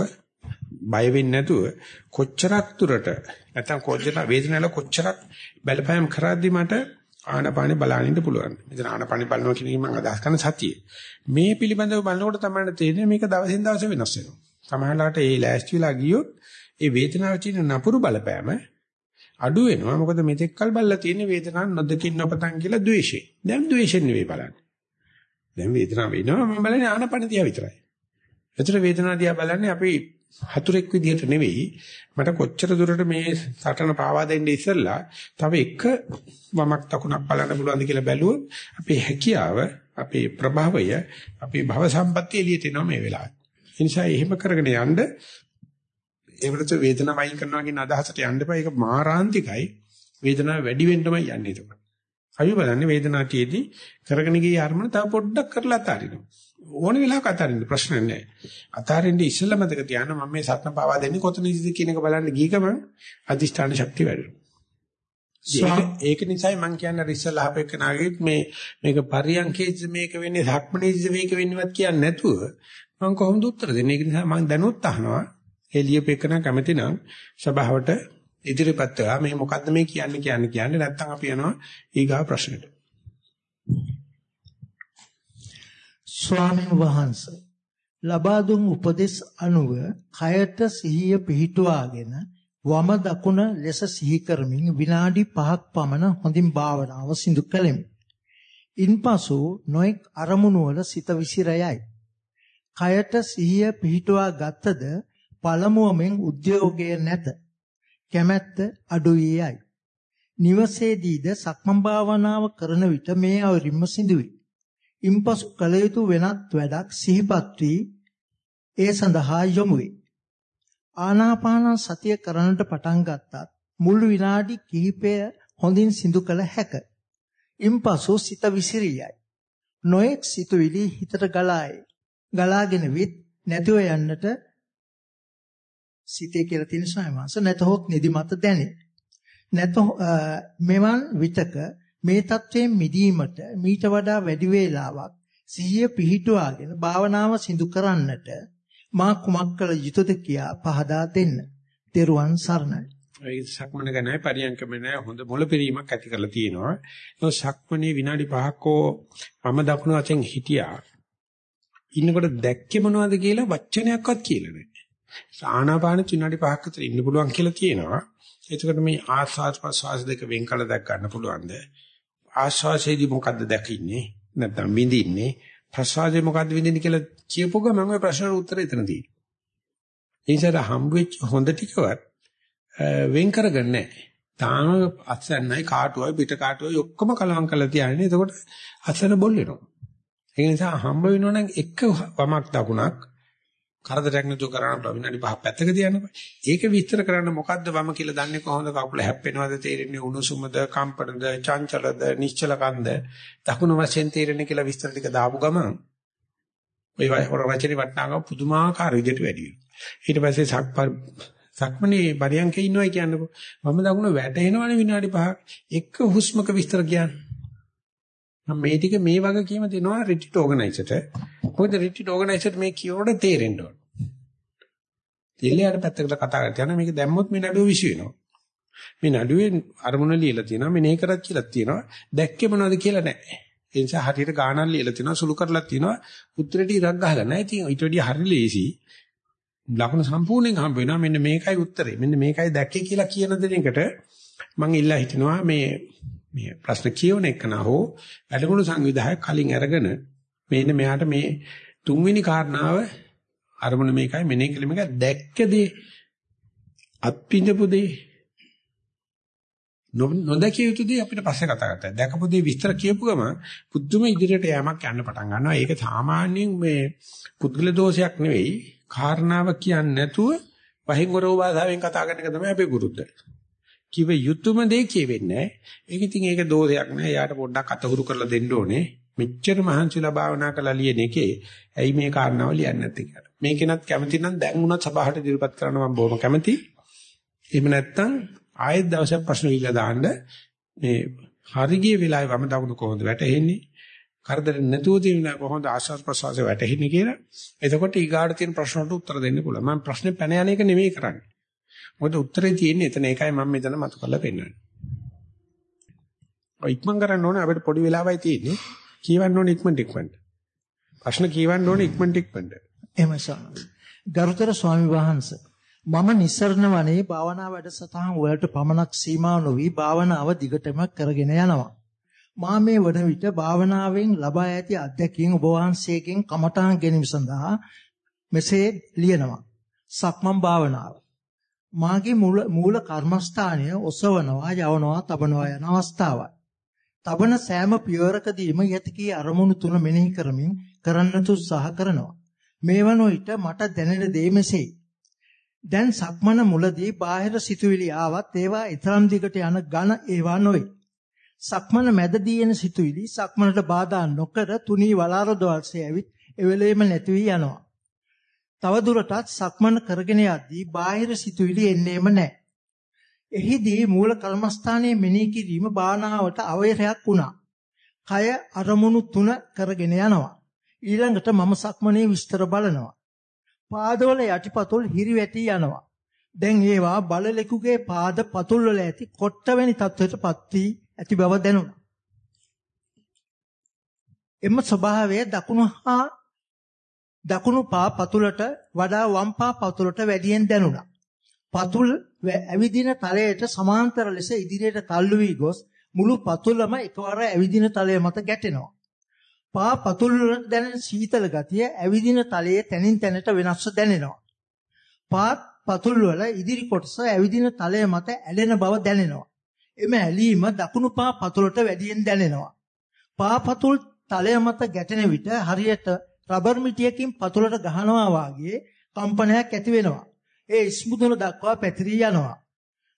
බය වෙන්නේ නැතුව කොච්චරක් දුරට නැත්නම් කොච්චර වේදනාවල කොච්චරක් බලපෑම් කරද්දි මට ආනපානේ බලනින්න පුළුවන්. මෙතන ආනපානේ බලනවා කියන එක මම අදහස් කරන සතිය. මේ පිළිබඳව බලනකොට තමයි තේරෙන්නේ මේක දවසින් දවස වෙනස් වෙනවා. සමහරවිට ඒ ලෑස්ති වෙලා ගියොත් ඒ වේදනාවේ තියෙන නපුරු බලපෑම අඩු වෙනවා. මොකද මෙතෙක් කල් බලලා තියෙන වේදනාවක් නොදකින් නොපතන් කියලා ද්වේෂය. දැන් ද්වේෂෙන් නෙවෙයි බලන්නේ. දැන් වේදනාව වෙනවා මම බලන්නේ ආනපන දිහා විතරයි. ඒතර වේදනාව දිහා බලන්නේ අපි හතුරෙක් විදිහට නෙවෙයි මට කොච්චර දුරට මේ සටන පාවා දෙන්න ඉස්සෙල්ලා තව එක වමක් තකුණක් බලන්න පුළුවන්ද කියලා බැලුවොත් අපේ හැකියාව අපේ ප්‍රභාවය අපේ භව සම්පත්තිය එළියට එනවා මේ වෙලාවේ. ඒ නිසා එහෙම කරගෙන යන්න ඒකට වේදනාව වයින් කරනවා කියන අදහසට යන්න එපා. ඒක මාරාන්තිකයි. වේදනාව වැඩි වෙන්නමයි යන්නේ ඒක. අපි බලන්නේ වේදනාවටදී කරගෙන ගිය අරමුණ තව පොඩ්ඩක් කරලා අතාරිනවා. ඕන වෙලාවක අතාරින්න ප්‍රශ්න නැහැ. අතාරින්න ඉස්සෙල්ලා මතක තියාගන්න මම මේ සත්න පාවා දෙන්නේ කොතනදද කියන එක බලන්න ගිය ගමන් අදිෂ්ඨාන ශක්තිය වැඩෙනවා. ඒක නිසායි මම කියන්නේ ඉස්සෙල්ලා අපේකනාගේ මේ මේක පරියන්කේද මේක වෙන්නේ ධක්මනේද මේක වෙන්නේවත් කියන්නේ නැතුව මම කොහොමද උත්තර දෙන්නේ? ඒක නිසා මම දැනුත් අහනවා. එළියපේකන කැමති නම් සභාවට ඉදිරිපත් වෙලා මේ මොකද්ද මේ කියන්නේ කියන්නේ කියන්නේ නැත්නම් අපි යනවා ඊගා ප්‍රශ්නෙට. ස්වාමීන් වහන්සේ ලබා දුන් උපදෙස් අනුව කයට සිහිය පිහිටුවාගෙන වම දකුණ ලෙස සිහි කරමින් විනාඩි 5ක් පමණ හොඳින් භාවනාව සිදු කළෙමි. ඉන්පසු නොඑක් අරමුණු වල සිත විසිරයයි. කයට සිහිය පිහිටුවා ගත්තද පළමුවමෙන් උද්‍යෝගය නැත. කැමැත්ත අඩු වී යයි. නිවසේදීද සක්මන් භාවනාව කරන විට මේ අවරිම්ම සිදුවේ. ඉන්පසු කල යුතු වෙනත් වැඩක් සිහිපත් වී ඒ සඳහා යොමු වේ. ආනාපාන සතිය කරන්නට පටන් ගත්තත් මුල් විනාඩි කිහිපය හොඳින් සිදු කළ හැක. ඉන්පසු සිත විසිරියයි. නොඑක් සිතුවිලි හිතට ගලායි. ගලාගෙන විත් නැතිව යන්නට සිතේ කියලා තියෙන ස්වයංවාස නැතහොත් නිදිමත දැනේ. නැත මෙවන් විතක මේ தත්වයෙන් මිදීමට මීට වඩා වැඩි වේලාවක් සිහිය පිහිටුවාගෙන භාවනාව සිදු කරන්නට මා කුමක් කළ යුතුද කියා පහදා දෙන්න. තෙරුවන් සරණයි. ඒ සක්මන ගැනයි පරියන්කම නෑ හොඳ මොළ පිරීමක් ඇති කරලා තියෙනවා. ඒ සක්මනේ විනාඩි 5ක් මම දකුණු අතෙන් හිටියා. ඉන්නකොට දැක්කේ මොනවද කියලා වචනයක්වත් කියලා නෑ. ආනාපාන විනාඩි 5ක් විතර ඉන්න පුළුවන් කියලා තියෙනවා. එතකොට මේ ආස්වාද ප්‍රසවාස දෙක වෙන් කළ දැක් ගන්න පුළුවන්ද? ආස්වාසයේදී මොකද්ද දැකින්නේ? නැත්නම් විඳින්නේ? ප්‍රසවාසයේ මොකද්ද විඳින්නේ කියලා කියපුව ගමන් ඔය ප්‍රශ්නට උත්තර එතන තියෙනවා. ඒ නිසා හම්බ වෙච්ච හොඳ ටිකවත් වෙන් කරගන්නේ නැහැ. තාම අත්සන්නයි කාටුවයි පිට කාටුවයි ඔක්කොම කලවම් කරලා තියන්නේ. එතකොට අසන බොල් වෙනවා. ඒ නිසා හම්බ වෙනවනම් එක වමක් දකුණක් කරදරයක් නැතුව කරන්න පුළුවන් විනාඩි 5ක් පැත්තක තියන්නකෝ. ඒක විස්තර කරන්න මොකද්ද වම කියලා දන්නේ කොහොමද කකුල හැප්පෙනවද තේරෙන්නේ උණුසුමද කම්පනද චංචලද නිශ්චලකන්ද දකුණු වශයෙන් තේරෙන්නේ කියලා විස්තර ටික දාපු ගමන් ඔය වචනේ වටනාගම පුදුමාකාර විදිහට වැඩි වෙනවා. ඊට පස්සේ සක්පර් සක්මනේ බරියන්කේ ඉන්නවා කියන්නකෝ. මම දකුණ වැටෙනවනේ විනාඩි 5ක් එක හුස්මක විස්තර කියන්නේ. මම මේ ටික මේ වගකීම දෙනවා රිට්‍රීට් ඕගනයිසර්ට. මොකද රිට්‍රීට් ඕගනයිසර්ට මේ කියනකොට තේරෙන්න ඕන. දෙල්ලයට පැත්තකට කතා කරලා යන මේක දැම්මොත් මේ නඩුව විශ්ව වෙනවා. මේ නඩුවේ අරමුණ ලියලා තියෙනවා මෙනේ කරත් කියලා තියෙනවා. දැක්කේ මොනවද කියලා නැහැ. ඒ නිසා හරියට ගානක් ලියලා තියෙනවා සුළු කරලා තියෙනවා උත්තරේට ඉරක් ගහලා නැහැ. ඉතින් ඊට වැඩිය හරි ලේසි. ලකුණු සම්පූර්ණයෙන් හම්බ වෙනවා. මෙන්න මේකයි උත්තරේ. මෙන්න මේකයි දැක්කේ කියලා කියන දෙයකට මම ඉල්ලා හිටිනවා මේ මේ ප්‍රශ්න කියවන එක නහෝ වැඩමුළු සංවිධායක කලින් අරගෙන මේන්න මෙයාට මේ තුන්වෙනි කාරණාව අරමුණ මේකයි මෙනේ කළ මේක දැක්කදී අත්පිඳපු දේ නොදැකිය යුතු දේ අපිට පස්සේ කතා කරලා දැකපු දේ විස්තර කියපු ගම පුදුම ඉදිරියට යamak යන්න පටන් ගන්නවා ඒක සාමාන්‍යයෙන් මේ පුද්ගල දෝෂයක් නෙවෙයි කාරණාව කියන්නේ නැතුව වහින් ගොරව භාෂාවෙන් කතා කරන එක තමයි අපේ ගුරුත්වය කිව යුතුයම දේ කියවෙන්නේ නැහැ. ඒක ඉතින් ඒක දෝෂයක් නෑ. යාට පොඩ්ඩක් අතහුරු කරලා දෙන්න ඕනේ. මෙච්චර මහන්සිලා භාවනා කරලා ලියන එකේ ඇයි මේ කාරණාව ලියන්නේ නැත්තේ කියලා. මේකෙනත් කැමති නම් දැන් උනත් සභාවට ඉදිරිපත් කරන්න මම බොහොම කැමති. එහෙම නැත්නම් ආයෙත් දවසක් ප්‍රශ්න ඉල්ල දාන්න මේ හරි ගිය වෙලාවේ වම දකුණු කොහොමද වැටෙන්නේ? කරදර නැතුව තියෙන කොහොමද ආශ්වාස ප්‍රශ්වාසය වැටෙන්නේ කියලා. එතකොට ඊගාට තියෙන ප්‍රශ්න වලට උත්තර දෙන්න පුළුවන්. මම ප්‍රශ්නේ පැන යන එක නෙමෙයි කරන්නේ. මොකද උත්තරේ තියෙන්නේ එතන ඒකයි මම මෙතන මතු කරලා පෙන්නන්නේ. ඔය ඉක්මන් කරන්න ඕනේ අපිට පොඩි වෙලාවයි තියෙන්නේ. කියවන්න ඕනේ ඉක්මනට ඉක්මනට. ප්‍රශ්න කියවන්න ඕනේ ඉක්මනට ඉක්මනට. එහෙම සානස්. ගරුතර ස්වාමි වහන්සේ මම නිස්සරණ වනේ භාවනා වැඩසටහන් වලට පමණක් සීමා නොවි භාවනාව දිගටම කරගෙන යනවා. මා මේ වන විට භාවනාවෙන් ලබා ඇති අත්දැකීම් ඔබ වහන්සේගෙන් කමඨාන් ගැනීම සඳහා මෙසේ ලියනවා. සක්මන් භාවනාව. මාගේ මූල මූල කර්මස්ථානය ඔසවනවා, යවනවා, තබනවා යන අවස්ථාවයි. තබන සෑම පියවරකදීම යතිකී අරමුණු තුන මෙනෙහි කරමින් කරන්නට උත්සාහ කරනවා. මේ වන විට මට දැනෙන දේ මෙසේයි. දැන් සක්මන මුලදී බාහිර සිතුවිලි ආවත් ඒවා ඊතරම් දිගට යන ඝන ඒවා නොවේ. සක්මන මැදදී එන සිතුවිලි සක්මනට බාධා නොකර තුනී වලාරදවල්සේ ඇවිත් එවෙලෙම නැති වී යනවා. තවදුරටත් සක්මන කරගෙන යද්දී බාහිර සිතුවිලි එන්නේම නැහැ. එහිදී මූල කර්මස්ථානයේ මෙනෙහි කිරීම භාවනාවට අවයරයක් වුණා. කය අරමුණු තුන කරගෙන යනවා. ඊළඟට මම සක්මනේ විස්තර බලනවා. පාදවල යටිපතුල් හිරිවැටි යනවා. දැන් ඒවා බලලෙකුගේ පාද පතුල් වල ඇති කොට්ට වැනි තත්වයටපත් වී ඇති බව දැනුණා. එම ස්වභාවය දකුණු හා දකුණු පා පතුලට වඩා වම් පා පතුලට වැඩියෙන් දැනුණා. පතුල් ඇවිදින තලයට සමාන්තර ලෙස ඉදිරියට තල්ලු වී ගොස් මුළු පතුලම එකවර ඇවිදින තලය මත ගැටෙනවා. පා පතුල් වල දැනෙන සීතල ගතිය ඇවිදින තලයේ තනින් තැනට වෙනස්ව දැනෙනවා. පාත් පතුල් වල ඉදිරි කොටස ඇවිදින තලය මත ඇලෙන බව දැනෙනවා. එම ඇලීම දකුණු පා පතුලට වැඩියෙන් දැනෙනවා. පා පතුල් තලය මත ගැටෙන විට හරියට රබර් මිටියකින් පතුලට ගහනවා වාගේ කම්පනයක් ඇති වෙනවා. ඒ ඉස්මුදුන දක්වා පැතිරී යනවා.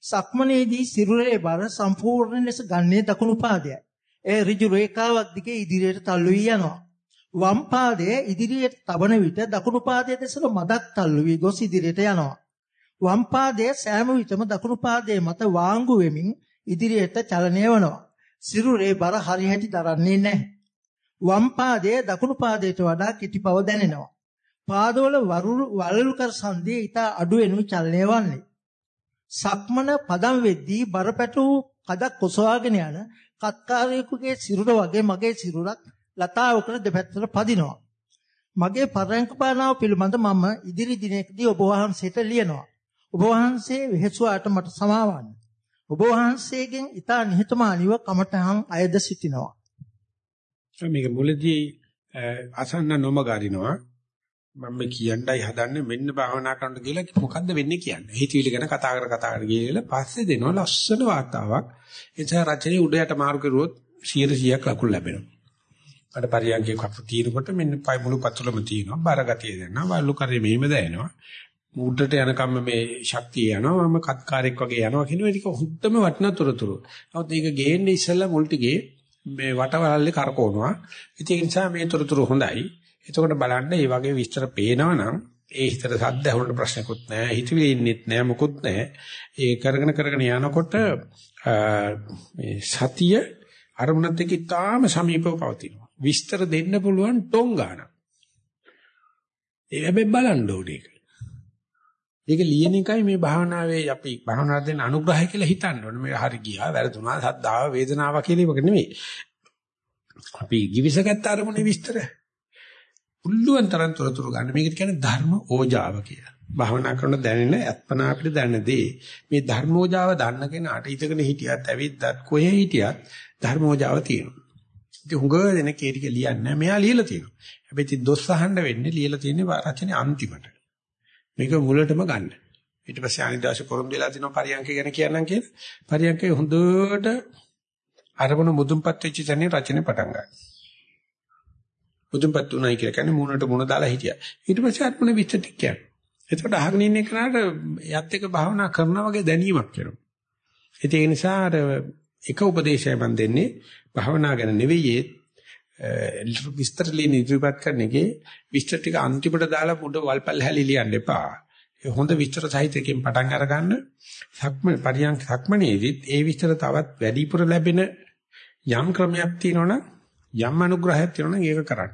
සක්මනේදී සිරුරේ බර සම්පූර්ණ ලෙස ගන්නේ දකුණු පාදයයි. ඒ ඍජු රේඛාවක් දිගේ ඉදිරියට තල්ලු වී යනවා. වම් පාදයේ ඉදිරියට තබන විට දකුණු පාදයේ දෙසට මදක් තල්ලු වී ගොස් ඉදිරියට යනවා. වම් පාදයේ සෑම විටම දකුණු පාදයේ මත වාංගු වෙමින් ඉදිරියට චලනය වෙනවා. සිරුරේ බර හරිහැටි දරන්නේ නැහැ. වම් පාදයේ දකුණු පාදයට වඩා කිටි බව දැනෙනවා. පාදවල වලලු කර සංදියේ ඊට අඩු වෙනු චලනය වන්නේ. සක්මන පදම් වෙද්දී බරපැටු කදක් කොසවාගෙන යන කත්කාරයෙකුගේ සිරුර වගේ මගේ සිරුරක් ලතාවකට දෙපැත්තට පදිනවා. මගේ පරයන්ක පානාව පිළිබඳ මම ඉදිරි දිනකදී ඔබ වහන්සේට ලියනවා. ඔබ වහන්සේ වෙහෙසුවාට මට සමාවන්න. ඔබ වහන්සේගෙන් ඊතා නිහතමානීව කමඨහන් අයද සිටිනවා. මේක මුලදී අසන්න නොමගාරිනවා. මම කියන්නයි හදන්නේ මෙන්න භාවනා කරන්න කියලා මොකද්ද වෙන්නේ කියන්නේ. හිතවිලි ගැන කතා කර කතා කර ගිහලා පස්සේ දෙනවා ලස්සන වාතාවක්. ඒ නිසා රචනයේ උඩ යට මාරු කරුවොත් 100%ක් ලකුණු ලැබෙනවා. අර පරියන්කේ කපු తీනකොට මෙන්න පය මුළු පතුලම තියෙනවා. බර ගතිය දැනෙනවා. වල්ලු කරේ මෙහිම දැනෙනවා. උඩට යනකම් මේ ශක්තිය යනවා. මම කත්කාරයක් වගේ යනවා කියන එක හුත්තම වටිනා තොරතුරු. නමුත් ඒක ගේන්නේ ඉස්සෙල්ලා මුල් ටිකේ මේ වටවලල්ලේ කරකවනවා. ඉතින් ඒ නිසා මේ තොරතුරු හොඳයි. එතකොට බලන්න මේ වගේ විස්තර පේනවනම් ඒ හිතට සද්ද ඇහුනට ප්‍රශ්නකුත් නැහැ හිතවිලි ඉන්නෙත් නැහැ මොකුත් නැහැ. ඒ කරගෙන කරගෙන යනකොට මේ සතිය අරමුණත් එක්ක තාම සමීපව පවතිනවා. විස්තර දෙන්න පුළුවන් ටොං ගන්න ඒ හැබැයි බලන්න ඕනේ ඒක. ලියන එකයි මේ භාවනාවේ අපි භාවනාව දෙන අනුග්‍රහය කියලා හිතන්න ඕනේ. මේ හරි ගියා වැරදුනා සද්දාව වේදනාව කියලා එක නෙමෙයි. අපි givisගත් අරමුණේ විස්තර. පුළුවන් තරම් තොරතුරු ගන්න. මේකට කියන්නේ ධර්ම ඕජාව කියලා. භාවනා කරන දැනෙන අත්පනා අපිට දැනෙන දේ. මේ ධර්මෝජාව දන්න කෙනාට ඉතකන හිටියත් ඇවිද්දත් කොහේ හිටියත් ධර්මෝජාව තියෙනවා. ඉතින් හුඟ දෙනෙක් ඒ ටික ලියන්නේ මෙයා ලියලා තියෙනවා. හැබැයි ඉතින් දොස් අහන්න වෙන්නේ ලියලා තියෙන්නේ රචනයේ අන්තිමට. මේක මුලටම ගන්න. ඊට පස්සේ අනිදාශ පොරොන්දු වෙලා තිනවා පරියන්ක ගැන කියන්නම් කියලා. පරියන්කේ හොඳට අරමුණ මුදුන්පත් වෙච්ච තැනින් රචනය පටන් ගන්නවා. මුදුන්පත් උනායි කියලා කියන්නේ මූණට මූණ දාලා හිටියා. ඊට පස්සේ ආත්මන විස්තර ටික කියන්නේ. එතකොට අහගෙන ඉන්න කෙනාට යත් එක භාවනා කරනා වගේ දැනීමක් එනවා. ඒ නිසා අර එක උපදේශය මම දෙන්නේ භාවනා ගැන නෙවෙයි විස්තර ලියන ඉදිරිපත් කරන එකේ විස්තර ටික අන්තිමට දාලා මුඩ වල්පල් හැලි ලියන්න එපා. ඒ හොඳ විස්තර සහිතකින් පටන් අරගන්න සක්ම පරියන්ක සක්මනේදිත් ඒ විස්තර තවත් වැඩිපුර ලැබෙන යම් ක්‍රමයක් තියෙනවනම් යම් අනුග්‍රහයක් තියෙනවා නම් ඒක කරන්න.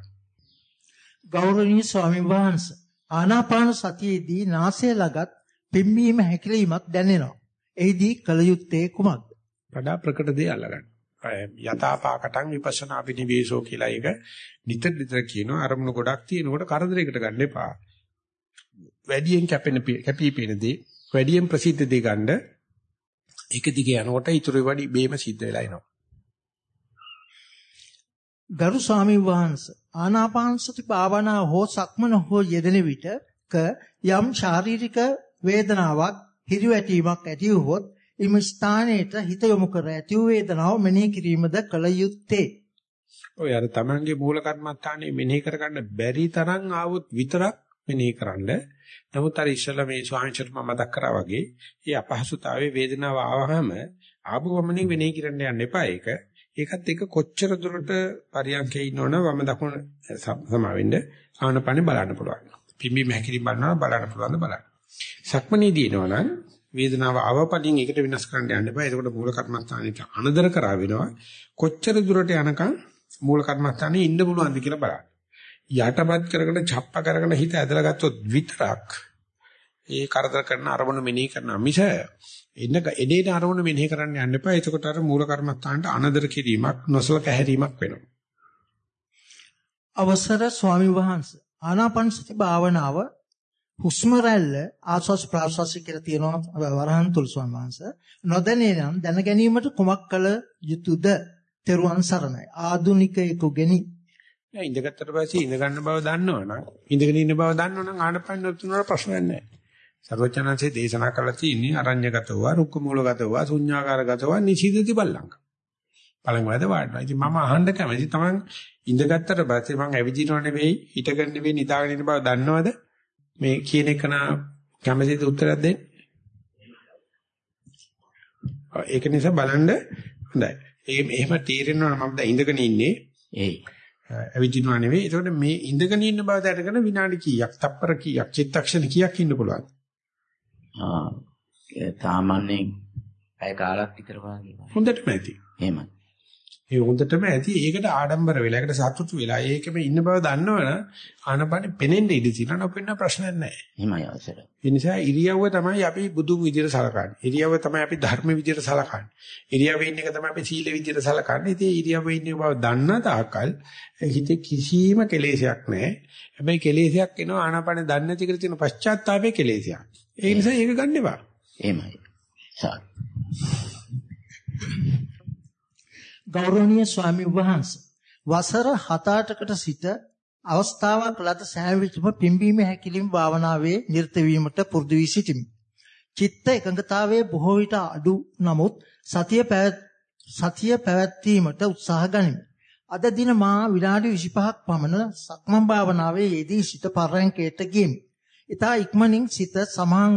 ගෞරවනීය ස්වාමීන් වහන්සේ ආනාපාන සතියේදී නාසය ළගත් පිම්බීම හැකිලීමක් දැනෙනවා. එහිදී කල යුත්තේ කුමක්ද? වඩා ප්‍රකට දේ අල්ලගන්න. යථාපාකටං විපස්සනා විනිවේෂෝ කියලා ඒක නිතර නිතර කියනවා අරමුණු ගොඩක් තියෙනකොට කරදරයකට ගන්න එපා. වැඩියෙන් කැපෙන කැපිපෙන දේ වැඩියෙන් ප්‍රසිද්ධ දේ ගන්න ඒක දිගේ යනකොට ඊටු වැඩි බේම සිද්ධ වෙලා එනවා. ගරු ස්වාමීන් වහන්සේ ආනාපාන සති භාවනා හෝ සක්මන හෝ යෙදෙන විටක යම් ශාරීරික වේදනාවක් හිරිවැටීමක් ඇති වුවොත් එම ස්ථානයට හිත යොමු කර ඇති වූ වේදනාව මෙනෙහි කිරීමද කල යුත්තේ. ඔය අර තමන්ගේ මූල කර්මස්ථානේ මෙනෙහි කරගන්න බැරි තරම් ආවොත් විතරක් මෙනෙහි කරන්න. නමුත් අර ඉස්සලා මේ ස්වාමීන් මම මතක් කරා වගේ, මේ අපහසුතාවයේ වේදනාව ආවහම ආපු ගමනින් මෙනෙහි කරන්න යන්න එපා ඒක. ඒකත් එක්ක කොච්චර දුරට පරියන්කේ ඉන්නවනම් වම දකුණ සමාවෙන්න ආනපනේ බලන්න පුළුවන්. පිම්බි මහැකිරි බලනවා බලන්න පුළුවන් බලන්න. සක්මනේදී එනවනම් වේදනාව අවපලින් ඒකට වෙනස් කරන්න යන්න එපා. එතකොට මූල කර්මස්ථානෙට අනදර කරා වෙනවා. කොච්චර දුරට යනකම් මූල කර්මස්ථානේ ඉන්න පුළුවන්ද කියලා බලන්න. යටපත් කරගෙන ڇප්ප කරගෙන හිත ඇදලා ගත්තොත් විතරක් ඒ කරදර කරන අරමුණු මෙනෙහි කරන මිස එන්න එදේට අරමුණු මෙනෙහි කරන්න යන්න එපා. එතකොට අර මූල කර්මස්ථානට අනදර කිරීමක් නොසලක හැරීමක් වෙනවා. අවසර ස්වාමි වහන්සේ ආනාපාන සති භාවනාව හුස්ම රැල්ල ආස්වාස් ප්‍රාස්වාස් කියලා තියෙනවා වරහන් තුල් ස්වාමීන් වහන්සේ නොදැනේ නම් දැන ගැනීමට කුමක් කළ යුතුද? තෙරුවන් සරණයි. ආදුනිකයෙකු ගෙනි. නෑ ඉඳගත්තට පස්සේ ඉඳ ගන්න බව දන්නවනම් ඉඳගෙන ඉන්න බව දන්නවනම් ආනපන තුනට ප්‍රශ්නයක් නෑ. සර්වචනන්සේ දේශනා කළා තියෙන්නේ අරඤ්‍යගතව, රුක්ක මූලගතව, ශුඤ්ඤාකාරගතව නිචිදති බල්ලංක. බලන් වලද වාඩිනවා. ඉතින් මම අහන්න කැමති තමන් ඉඳගත්තට පස්සේ මම ඇවිදිනව නෙවෙයි, හිටගෙන නෙවෙයි, නිදාගෙන ඉන්න බව දන්නවද? මේ කියන එක නා කැමතිද උත්තරයක් දෙන්න? ඒක නිසා බලන්න හොඳයි. ඒ එහෙම තීරෙනවා මම දැන් ඉඳගෙන ඉන්නේ. ඒයි. ඇවිදිනවා නෙවෙයි. ඒකට මේ ඉඳගෙන ඉන්න බව දැනගෙන විනාඩි කීයක්, තප්පර කීයක්, චිත්තක්ෂණ කීයක් ඉන්න පුළුවන්ද? සාමාන්‍යයෙන් පැය කාලක් විතර වගේ. හොඳටම ඇති. එහෙමයි. ඒ හොඳටම ඇති. ඒකට ආඩම්බර වෙලා, ඒකට සතුටු වෙලා, ඒකෙම ඉන්න බව දන්නවනම් ආනපනෙ පෙනෙන්න ඉඩ තියෙනවා. නොපෙන්න ප්‍රශ්නයක් නැහැ. එහෙමයි අවසර. ඒ නිසා ඉරියව්ව තමයි අපි බුදුන් විදියට සලකන්නේ. ඉරියව්ව තමයි අපි ධර්ම විදියට සලකන්නේ. ඉරියව්වේ ඉන්න එක තමයි අපි සීල විදියට සලකන්නේ. ඉතින් ඉරියව්වේ ඉන්න බව දන්න තාක්කල් හිතේ කිසිම කෙලෙසයක් නැහැ. හැබැයි කෙලෙසයක් එනවා ආනාපානෙ දන්නේ නැති කර තියෙන පශ්චාත්තාපයේ කෙලෙසයක්. ඒ නිසා ඒක ගන්න එපා. එහෙමයි. සාරා. ගෞරවනීය ස්වාමි වහන්සේ වසර 7-8කට සිට අවස්ථාවක් ලද සෑම විටම පිම්බීම හැකිලිම භාවනාවේ නිරත වීමට පුරුදු වී සිටිමි. චිත්ත එකඟතාවයේ බොහෝ විට අඩු නමුත් සතිය සතිය පැවැත්වීමට උත්සාහ ගනිමි. අද දින මා විනාඩි 25ක් පමණ සක්මන් භාවනාවේ යෙදී සිට පරයන්කයට ගියමි. ඊතා ඉක්මනින් සිත සමාන්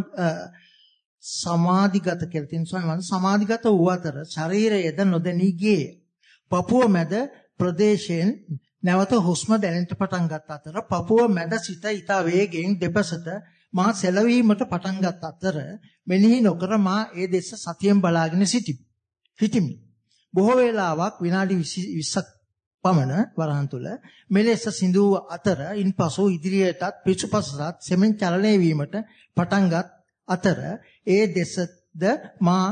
සමාධිගත කියලා තියෙන ස්වාමීන් සමාධිගත වූ අතර ශරීරයද නොදැනී ගියේ. පපුව මැද ප්‍රදේශයෙන් නැවත හුස්ම දැනෙන්න පටන් ගත් අතර පපුව මැද සිට ඊට වේගයෙන් දෙපසට මා සැලවීමට පටන් ගත් අතර මෙනෙහි නොකර මා ඒ දෙස සතියෙන් බලාගෙන සිටිමි. හිටිමි. බොහෝ වේලාවක් විනාඩි 20ක් පමණ වරහන් තුල මෙලෙස සිඳු අතර ඉන්පසු ඉදිරියටත් පිටුපසටත් සෙමෙන් චලනය වීමට පටන්ගත් අතර ඒ දෙසද මා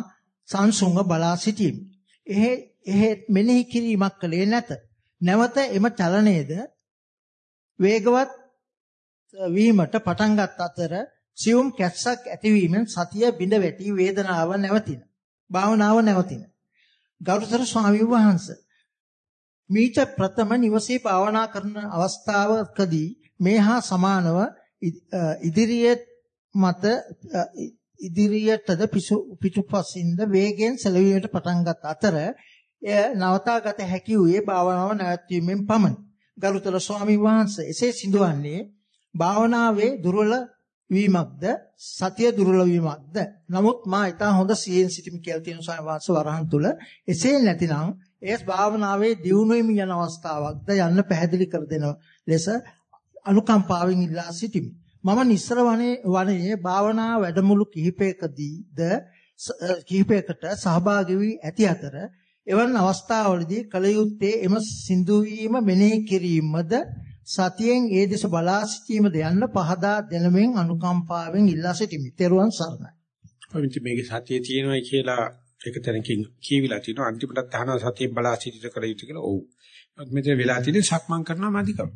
සංසුන්ව බලා සිටීමි. එහෙ එහෙ මෙනෙහි කිරීමක් කලේ නැත. නැවත එම චලනයේද වේගවත් වීමට පටන්ගත් අතර සියුම් කැස්සක් ඇතිවීමෙන් සතිය බිඳ වැටි වේදනාව නැවතින. භාවනාව නැවතින. ගෞරවතර ස්වාමීන් වහන්සේ මීට ප්‍රථම නිවසේ භාවනා කරන අවස්ථාවකදී මේ හා සමානව ඉදිරියේ මත ඉදිරියටද පිටුපසින්ද වේගයෙන් සැලවීමට පටන් ගත් අතර එය නවතාගත හැකි වූයේ භාවනාව නැවැත්වීමෙන් පමණි. ගරුතර ස්වාමීන් වහන්සේ එසේ සිදුවන්නේ භාවනාවේ දුර්වල වීමක්ද සතිය දුර්වල වීමක්ද නමුත් මා ඊට හොඳ සියෙන් සිටිමි කියලා තියෙන ස්වාමීන් වහන්සේ වරහන් තුල එසේ නැතිනම් එයස් භාවනාවේ දියුණුවෙමි යන අවස්ථාවක්ද යන්න පැහැදිලි කර දෙන ලෙස අනුකම්පාවෙන් ඉල්ලා සිටිමි. මම නිස්සර වනේ වනයේ භාවනා වැඩමුළු කිහිපයකදීද කිහිපයකට සහභාගී වී ඇති අතර එවන් අවස්ථාවලදී කල යුත්තේ එම සිඳු වීම මෙනෙහි කිරීමද සතියෙන් ඒ දෙස බලා සිටීමද යන්න පහදා දෙනමින් අනුකම්පාවෙන් ඉල්ලා සිටිමි. ත්වන් සරණයි. පවිච්ච මේකේ සතිය තියෙනවා කියලා ඒක තැනකින් කියවිලා තිනවා අන්තිමට තහන සතිය බලා සිටිත කර යුතු කියලා. ඔව්. මෙතන වෙලා තියෙන්නේ සක්මන් කරනවා මදිකම.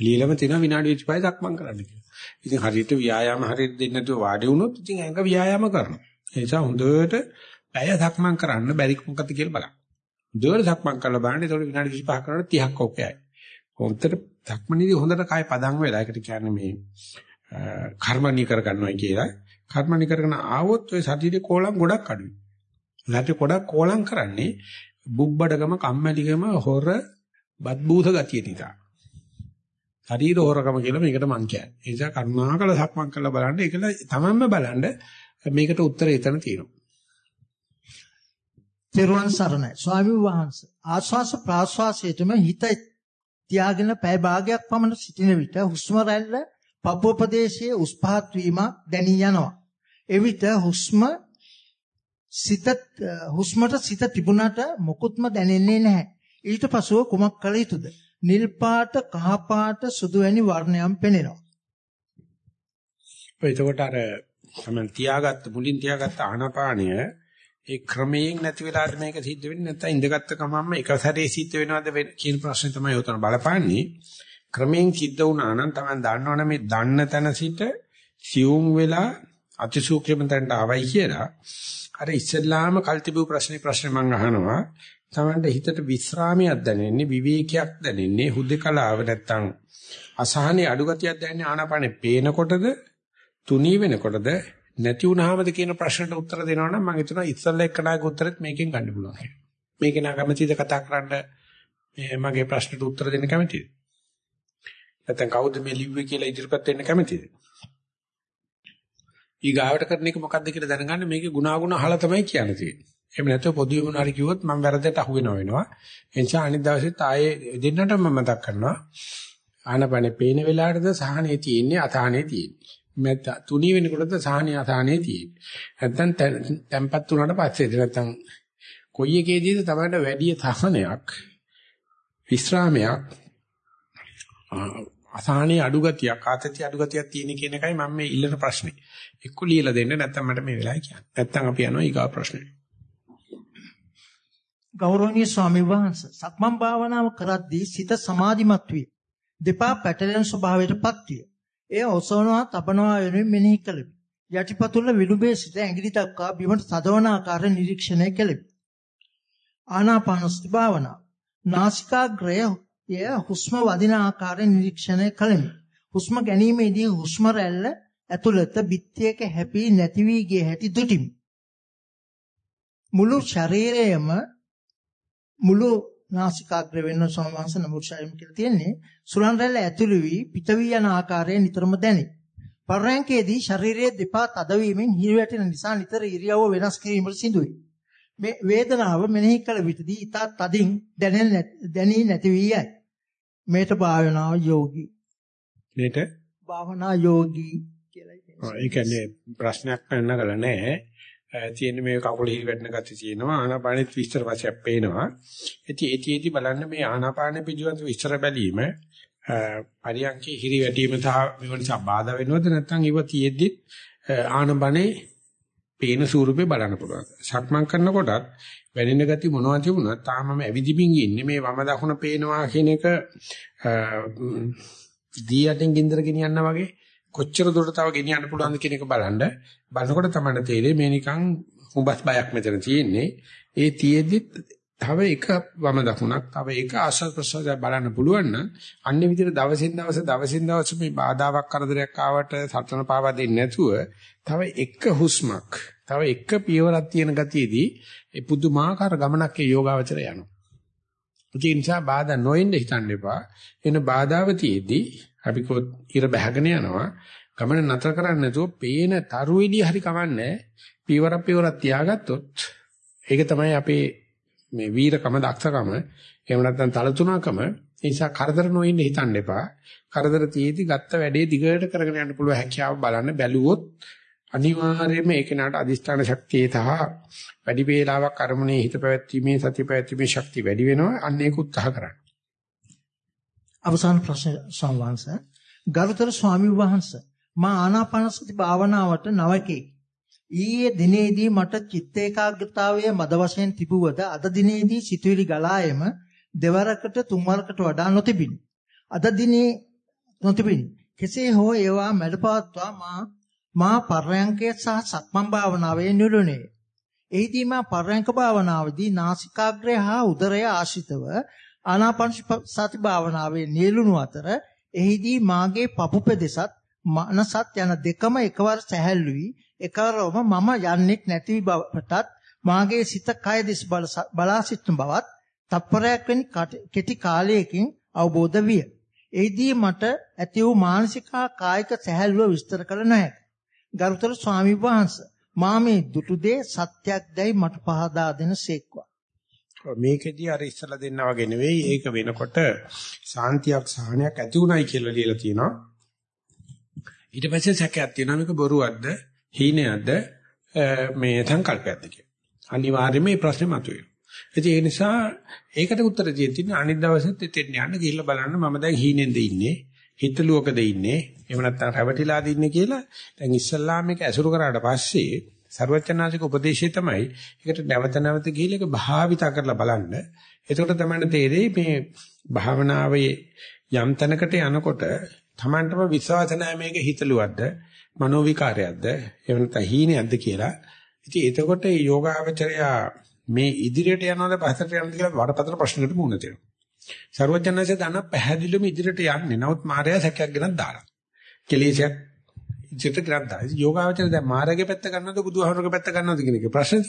লীලම තියෙනවා විනාඩි 25 සක්මන් කරන්න කියලා. ඉතින් හරියට ව්‍යායාම හරියට දෙන්නේ නැතුව වාඩි වුණොත් ඉතින් ඇඟ ව්‍යායාම කරනවා. ඒ නිසා හොඳට පැය සක්මන් කරන්න බැරි මොකද කියලා බලන්න. හොඳට සක්මන් කරලා බලන්න. ඒතකොට විනාඩි 25 කරනකොට 30ක් ඕකයි. හොඳට සක්මනේදී හොඳට කය පදන් වෙලා ඒකට කියන්නේ මේ කර්මණී කර ගන්නවා කියලා. කර්මණී කරගෙන ආවොත් ඔය ශරීරේ කෝලම් ගොඩක් අඩුයි. නැත්නම් ගොඩක් කෝලම් කරන්නේ බුබ්බඩකම කම්මැලිකම හොර බද්බූත ගතිය නිසා. ශරීර හොරකම කියලා මේකට මං කියන්නේ. ඒ නිසා කරුණාකර සක්මන් කරලා බලන්න ඒකල තමන්ම බලන්න මේකට උත්තරය එතන තියෙනවා. තෙරුවන් සරණයි. ස්වාමීන් වහන්සේ ආශ්වාස ප්‍රාශ්වාසයේතම හිත තියාගෙන පැය භාගයක් පමණ සිටින විට හුස්ම රැල්ල පපුව ප්‍රදේශයේ උස් පහත් වීම දැනී යනවා. එවිට හුස්ම සිත හුස්මට සිත තිබුණට මොකුත්ම දැනෙන්නේ නැහැ. ඊට පසුව කුමක් කළ යුතුද? නිල් පාට, කහ පාට, සුදු වැනි වර්ණයන් පෙනෙනවා. එතකොට අර තමයි තියාගත්ත මුලින් තියාගත්ත ආනාපානය ඒ ක්‍රමයෙන් නැති වෙලාවට මේක සිද්ධ වෙන්නේ නැත්නම් ඉඳගත්ත කමම්ම එක සැරේ සිද්ධ වෙනවද කියන ප්‍රශ්නේ තමයි උතන බලපාන්නේ. ක්‍රමයෙන් සිද්ධ වුණා නම් තමයි දන්නවනේ මේ දන්න තැන සිට සියුම් වෙලා අතිසූක්ෂම තැනට ආවයි කියලා. අර ඉස්සෙල්ලාම කල්තිබු ප්‍රශ්නේ ප්‍රශ්නේ මම අහනවා. තමන්ට හිතට විස්රාමයක් දැනෙන්නේ විවේකයක් දැනෙන්නේ හුදකලාව නැත්තම් අසහනේ අඩු ගතියක් දැනෙන්නේ ආනාපානේ පේනකොටද තුනී වෙනකොටද නැති වුනහමද කියන ප්‍රශ්නට උත්තර දෙනවා නම් මම හිතනවා ඉස්සල්ලා එක්කනාගේ උත්තරෙත් මේකෙන් ගන්න පුළුවන් කියලා. මේක නා කැමතිද කතා කරන්න මේ මගේ ප්‍රශ්නට උත්තර දෙන්න කැමතිද? නැත්නම් කවුද මේ ලිව්වේ කියලා ඉදිරිපත් වෙන්න කැමතිද? ඊගාවට කරන එක මොකක්ද කියලා දැනගන්න මේකේ ගුණාගුණ අහලා තමයි කියන්න තියෙන්නේ. එහෙම නැත්නම් පොදු වුණ හරි කිව්වොත් මම වැරද්දට අහු වෙනවා වෙනවා. ඒ නිසා අනිත් දවසෙත් ආයේ දෙන්නටම මම මතක් කරනවා. ආනපනේ පේන වෙලාවටද සහනේ තියෙන්නේ අසහනේ තියෙන්නේ. මෙත තුනී වෙනකොටද සහනේ අසහනේ තියෙන්නේ. නැත්නම් තැම්පත් වුණාට පස්සේද නැත්නම් කොයි එකේදීද තමයි වැඩි සහනයක් විස්රාමයක් අසහනේ අඩු ගතියක් ආතති අඩු ගතියක් තියෙන කියන එකයි මම මේ ඉල්ලන ප්‍රශ්නේ. එක්ක ලියලා දෙන්න නැත්නම් මට මේ වෙලාවේ කියන්න. නැත්නම් අපි යනවා ඊගා ප්‍රශ්නෙට. ගෞරවනීය ස්වාමීන් වහන්සේ සක්මන් භාවනාව කරද්දී සිත සමාධිමත් විය. දෙපා පැටලෙන ස්වභාවයටපත් විය. එය ඔසවනවා තබනවා වෙනුවෙන් මෙනෙහි කළෙමි. යටිපතුල විලුඹේ සිට ඇඟිලි දක්වා බිමට තදවන ආකාරය නිරීක්ෂණය කළෙමි. ආනාපානසති භාවනාව. නාසිකාග්‍රය ය හුස්ම වදින ආකාරය නිරීක්ෂණය කළෙමි. හුස්ම ගැනීමේදී හුස්ම රැල්ල ඇතුළත බිත්තියක හැපී නැති වී ගිය හැටි දුටිමි. මුළු ශරීරයම මුළු නාසිකාග්‍ර වෙන සෝමවංශ නමුෂයම් කියලා තියෙන්නේ සුලන් රැල්ල ඇතුළු වී පිට වී යන ආකාරය නිතරම දැනේ. පරයන්කේදී ශරීරයේ දෙපා තදවීමෙන් හිරිවැටෙන නිසා නිතර ඉරියව්ව වෙනස් කිරීමට සිදුවේ. මේ වේදනාව මෙනෙහි කළ විටදී ඊට තදින් දැනෙන්නේ නැති වී යයි. මේට භාවනාව යෝගී. මේට භාවනා යෝගී කියලා කියනවා. ඒ කියන්නේ ප්‍රශ්නයක් නන්නගල නැහැ. තියෙන මේ කකුල හිරි වැටෙන ගතිය තියෙනවා ආනාපානෙත් විස්තර වශයෙන් පේනවා ඉතින් ඒතිෙදි බලන්න මේ ආනාපාන පිළිබඳ විස්තර බැලීම පරියන්කේ හිරි වැටීම සහ මේව නිසා බාධා වෙනවද නැත්නම් ඒව තියෙද්දි ආනබනේ පේන ස්වරූපේ බලන්න පුළුවන්. සක්මන් කරනකොටත් වැනෙන ගතිය මොනවා තිබුණත් තාමම ඇවිදිමින් ඉන්නේ මේ වම දකුණ පේනවා කියන එක දී යටින් ගින්දර ගෙනියනවා වගේ කොච්චර දුරට තව ගෙනියන්න පුළුවන්ද කියන එක බලන්න. බලනකොට තමයි තේරෙන්නේ මේ නිකන් හුඹස් බයක් මෙතන තියෙන්නේ. ඒ තියෙද්දි තව එක වම දකුණක් තව එක ආශ්වාස ප්‍රශ්වාසය බලන්න පුළුවන් නම් අන්නේ විදිහට දවසින් දවස දවසින් දවස මේ බාධාවක් කරදරයක් ආවට සටන පාවා දෙන්නේ නැතුව තව එක හුස්මක් තව එක පියවරක් තියෙන ගතියේදී ඒ පුදුමාකාර ගමනක් ඒ යෝගාවචර යනවා. ඒ නිසා බාධා නොෙන්න හිතන්න එපා. එන බාධාව තියේදී අපි කො ඉර බහගෙන යනවා. ගමන නතර කරන්නේ නැතුව පේන තරු එළිය හරි කමන්නේ. පීවරක් පීවරක් තියාගත්තොත් ඒක තමයි අපේ මේ වීරකම දක්ෂකම එහෙම නැත්නම් තලතුණකම ඒ නිසා කරදර නොඉන්න හිතන්න එපා. කරදර තියේදී ගත්ත වැඩේ දිගට කරගෙන යන්න පුළුවන් හැකියාව බලන්න බැලුවොත් අනිවාර්යයෙන්ම ඒක නට අදිෂ්ඨාන ශක්තිය සහ වැඩි වේලාවක් අරමුණේ හිත පැවැත්ීමේ සතිය පැවැත්ීමේ ශක්තිය වැඩි වෙනවා. අන්න ඒක උත්සාහ කරන්න. අවසාන ප්‍රශ්න සම්වංශ ගරුතර ස්වාමි වහන්සේ මා ආනාපානසති භාවනාවට නවකේ ඊයේ දිනේදී මට චිත්ත ඒකාග්‍රතාවයේ මද වශයෙන් තිබුවද අද දිනේදී සිතුවිලි ගලායම දෙවරකට තුන්වරකට වඩා නොතිබිනි. අද දිනේ නොතිබිනි. කෙසේ හෝ ඒවා මැඩපවත්වා මා මා පර්යංකය සහ සක්මන් භාවනාවේ නිරුණේ. එහිදී මා පර්යංක භාවනාවේදී නාසිකාග්‍රය හා උදරය ආශ්‍රිතව ආනාපාන සති භාවනාවේ නියලුණු අතර එහිදී මාගේ පපු පෙදෙසත් මනසත් යන දෙකම එකවර සැහැල්ලුයි එකවරම මම යන්නෙක් නැති බවටත් මාගේ සිත කය දෙස බලා සිටින බවත් තප්පරයක් වැනි කෙටි කාලයකින් අවබෝධ විය. එහිදී මට ඇති වූ මානසික කායික සැහැල්ලුව විස්තර කළ නොහැක. ගරුතර ස්වාමි වහන්සේ මා මේ දුටු දේ සත්‍යක් දැයි මට පහදා දෙන සේක්වා. මේකෙදී අර ඉස්සලා දෙන්නා වගේ නෙවෙයි ඒක වෙනකොට සාන්තියක් සහනයක් ඇති උනායි කියලා ලියලා තියෙනවා. ඊට පස්සේ සැකයක් තියෙනවා මේක බොරුවක්ද හීනයක්ද මේ සංකල්පයක්ද කියලා. අනිවාර්යයෙන්ම මේ ප්‍රශ්නේ මතුවේ. ඒ නිසා ඒකට උත්තර දෙන්න තියෙන්නේ අනිත් දවසෙත් එතෙන් යන්න ගිහිල්ලා බලන්න මම දැන් හීනෙන්ද ඉන්නේ හිතලුවකද ඉන්නේ එහෙම නැත්නම් රැවටිලාද ඉන්නේ කියලා දැන් ඉස්සල්ලාම මේක ඇසුරු කරාට පස්සේ ਸਰවචනාසික උපදේශය තමයි ඒකට නැවත නැවත ගිහිල්ලා ඒක භාවිතා කරලා බලන්න. එතකොට තමයි තේරෙයි මේ භාවනාවේ යම් තැනකට යනකොට Tamanටම විශ්වාස නැහැ මේක හිතලුවක්ද, මනෝ විකාරයක්ද, එහෙම නැත්නම් හීනයක්ද කියලා. ඉතින් එතකොට මේ යෝගාවචරයා මේ ඉදිරියට යනවද පස්සට යනවද කියලා වරපතල ප්‍රශ්නකට මුහුණ දෙනවා. ਸਰවඥාන්සේ දන්න පැහැදිලිවම ඉදිරියට යන්නේ. නමුත් මායя සැකයක් ගෙනත් දාලා. කෙලෙසයක් ඉදිරියට ගෙනත් දාලා. යෝගාවචරය දැන් මායාගේ පැත්ත ගන්නවද බුදුහමරගේ පැත්ත ගන්නවද කියන එක ප්‍රශ්නේ.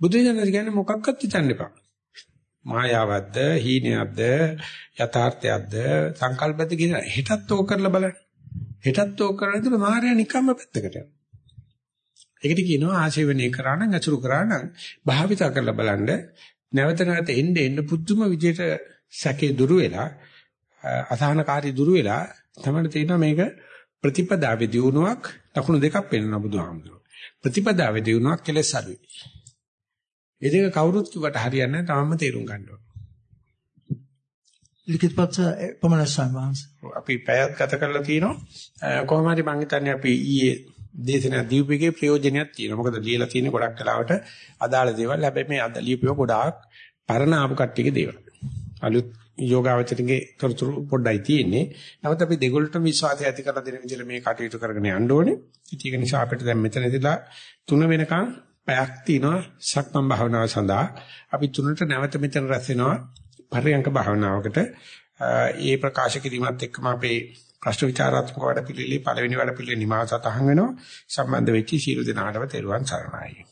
බුදු දනස කියන්නේ මොකක්වත් හිතන්න එපා. මායාවක්ද හීනයක්ද යථාර්ථයක්ද සංකල්පද කියන හෙටත් ඕක කරලා බලන්න. හෙටත් ඕක කරනකොට මායя නිකම්ම පැත්තකට යනවා. ඒකට කියනවා ආශේවනීය කරා නම් අසුරු කරා නම් භාවිතා කරලා බලන්න නැවත නැවත එන්න එන්න පුදුම විදියට සැකේ දුරු වෙලා අසහනකාරී දුරු වෙලා තමයි තේරෙනවා මේක ප්‍රතිපදාවේ දියුණුවක් ලකුණු දෙකක් පෙන්වන බුදුහාමුදුරුවෝ. ප්‍රතිපදාවේ දියුණුවක් කෙලෙස් අඩුයි. ඒ දෙක කවුරුත් කිව්වට හරියන්නේ නැහැ තාමම තේරුම් ගන්න ඕන. ලිඛිත පත්‍ර පමණ සම්මාංශ. අපි පැයක් ගත කරලා තිනවා කොහොම හරි මං හිතන්නේ අපි ඊයේ දේශනා දීපිකේ ප්‍රයෝජනයක් තියෙනවා. මොකද ලියලා තියෙන ගොඩක් කලාවට අදාළ දේවල්. හැබැයි මේ අද ලියපුව ගොඩාක් පරණ ආපු කට්ටියගේ දේවල්. අලුත් යෝගාවචරයේ තොරතුරු පොඩ්ඩයි තියෙන්නේ. නමුත් අපි දෙගොල්ලටම විශ්වාසය ඇති කරලා දෙන විදිහට මේ කටයුතු කරගෙන යන්න ඕනේ. ඒක නිසා අපිට දැන් මෙතනදීලා තුන වෙනකන් පැයක් තියෙනවා සක්මන් භාවනාව සඳහා. අපි තුනට නැවත මෙතන රැස් වෙනවා පරියංක භාවනාවකට. ඒ ප්‍රකාශ කිරීමත් එක්කම අපේ ප්‍රශ්න විචාරාත්මක වැඩ පිළිවිලි පළවෙනි වැඩ පිළිවිලි නිමාව සතහන් වෙනවා සම්බන්ධ වෙච්ච සියලු දෙනාටම තෙරුවන් සරණයි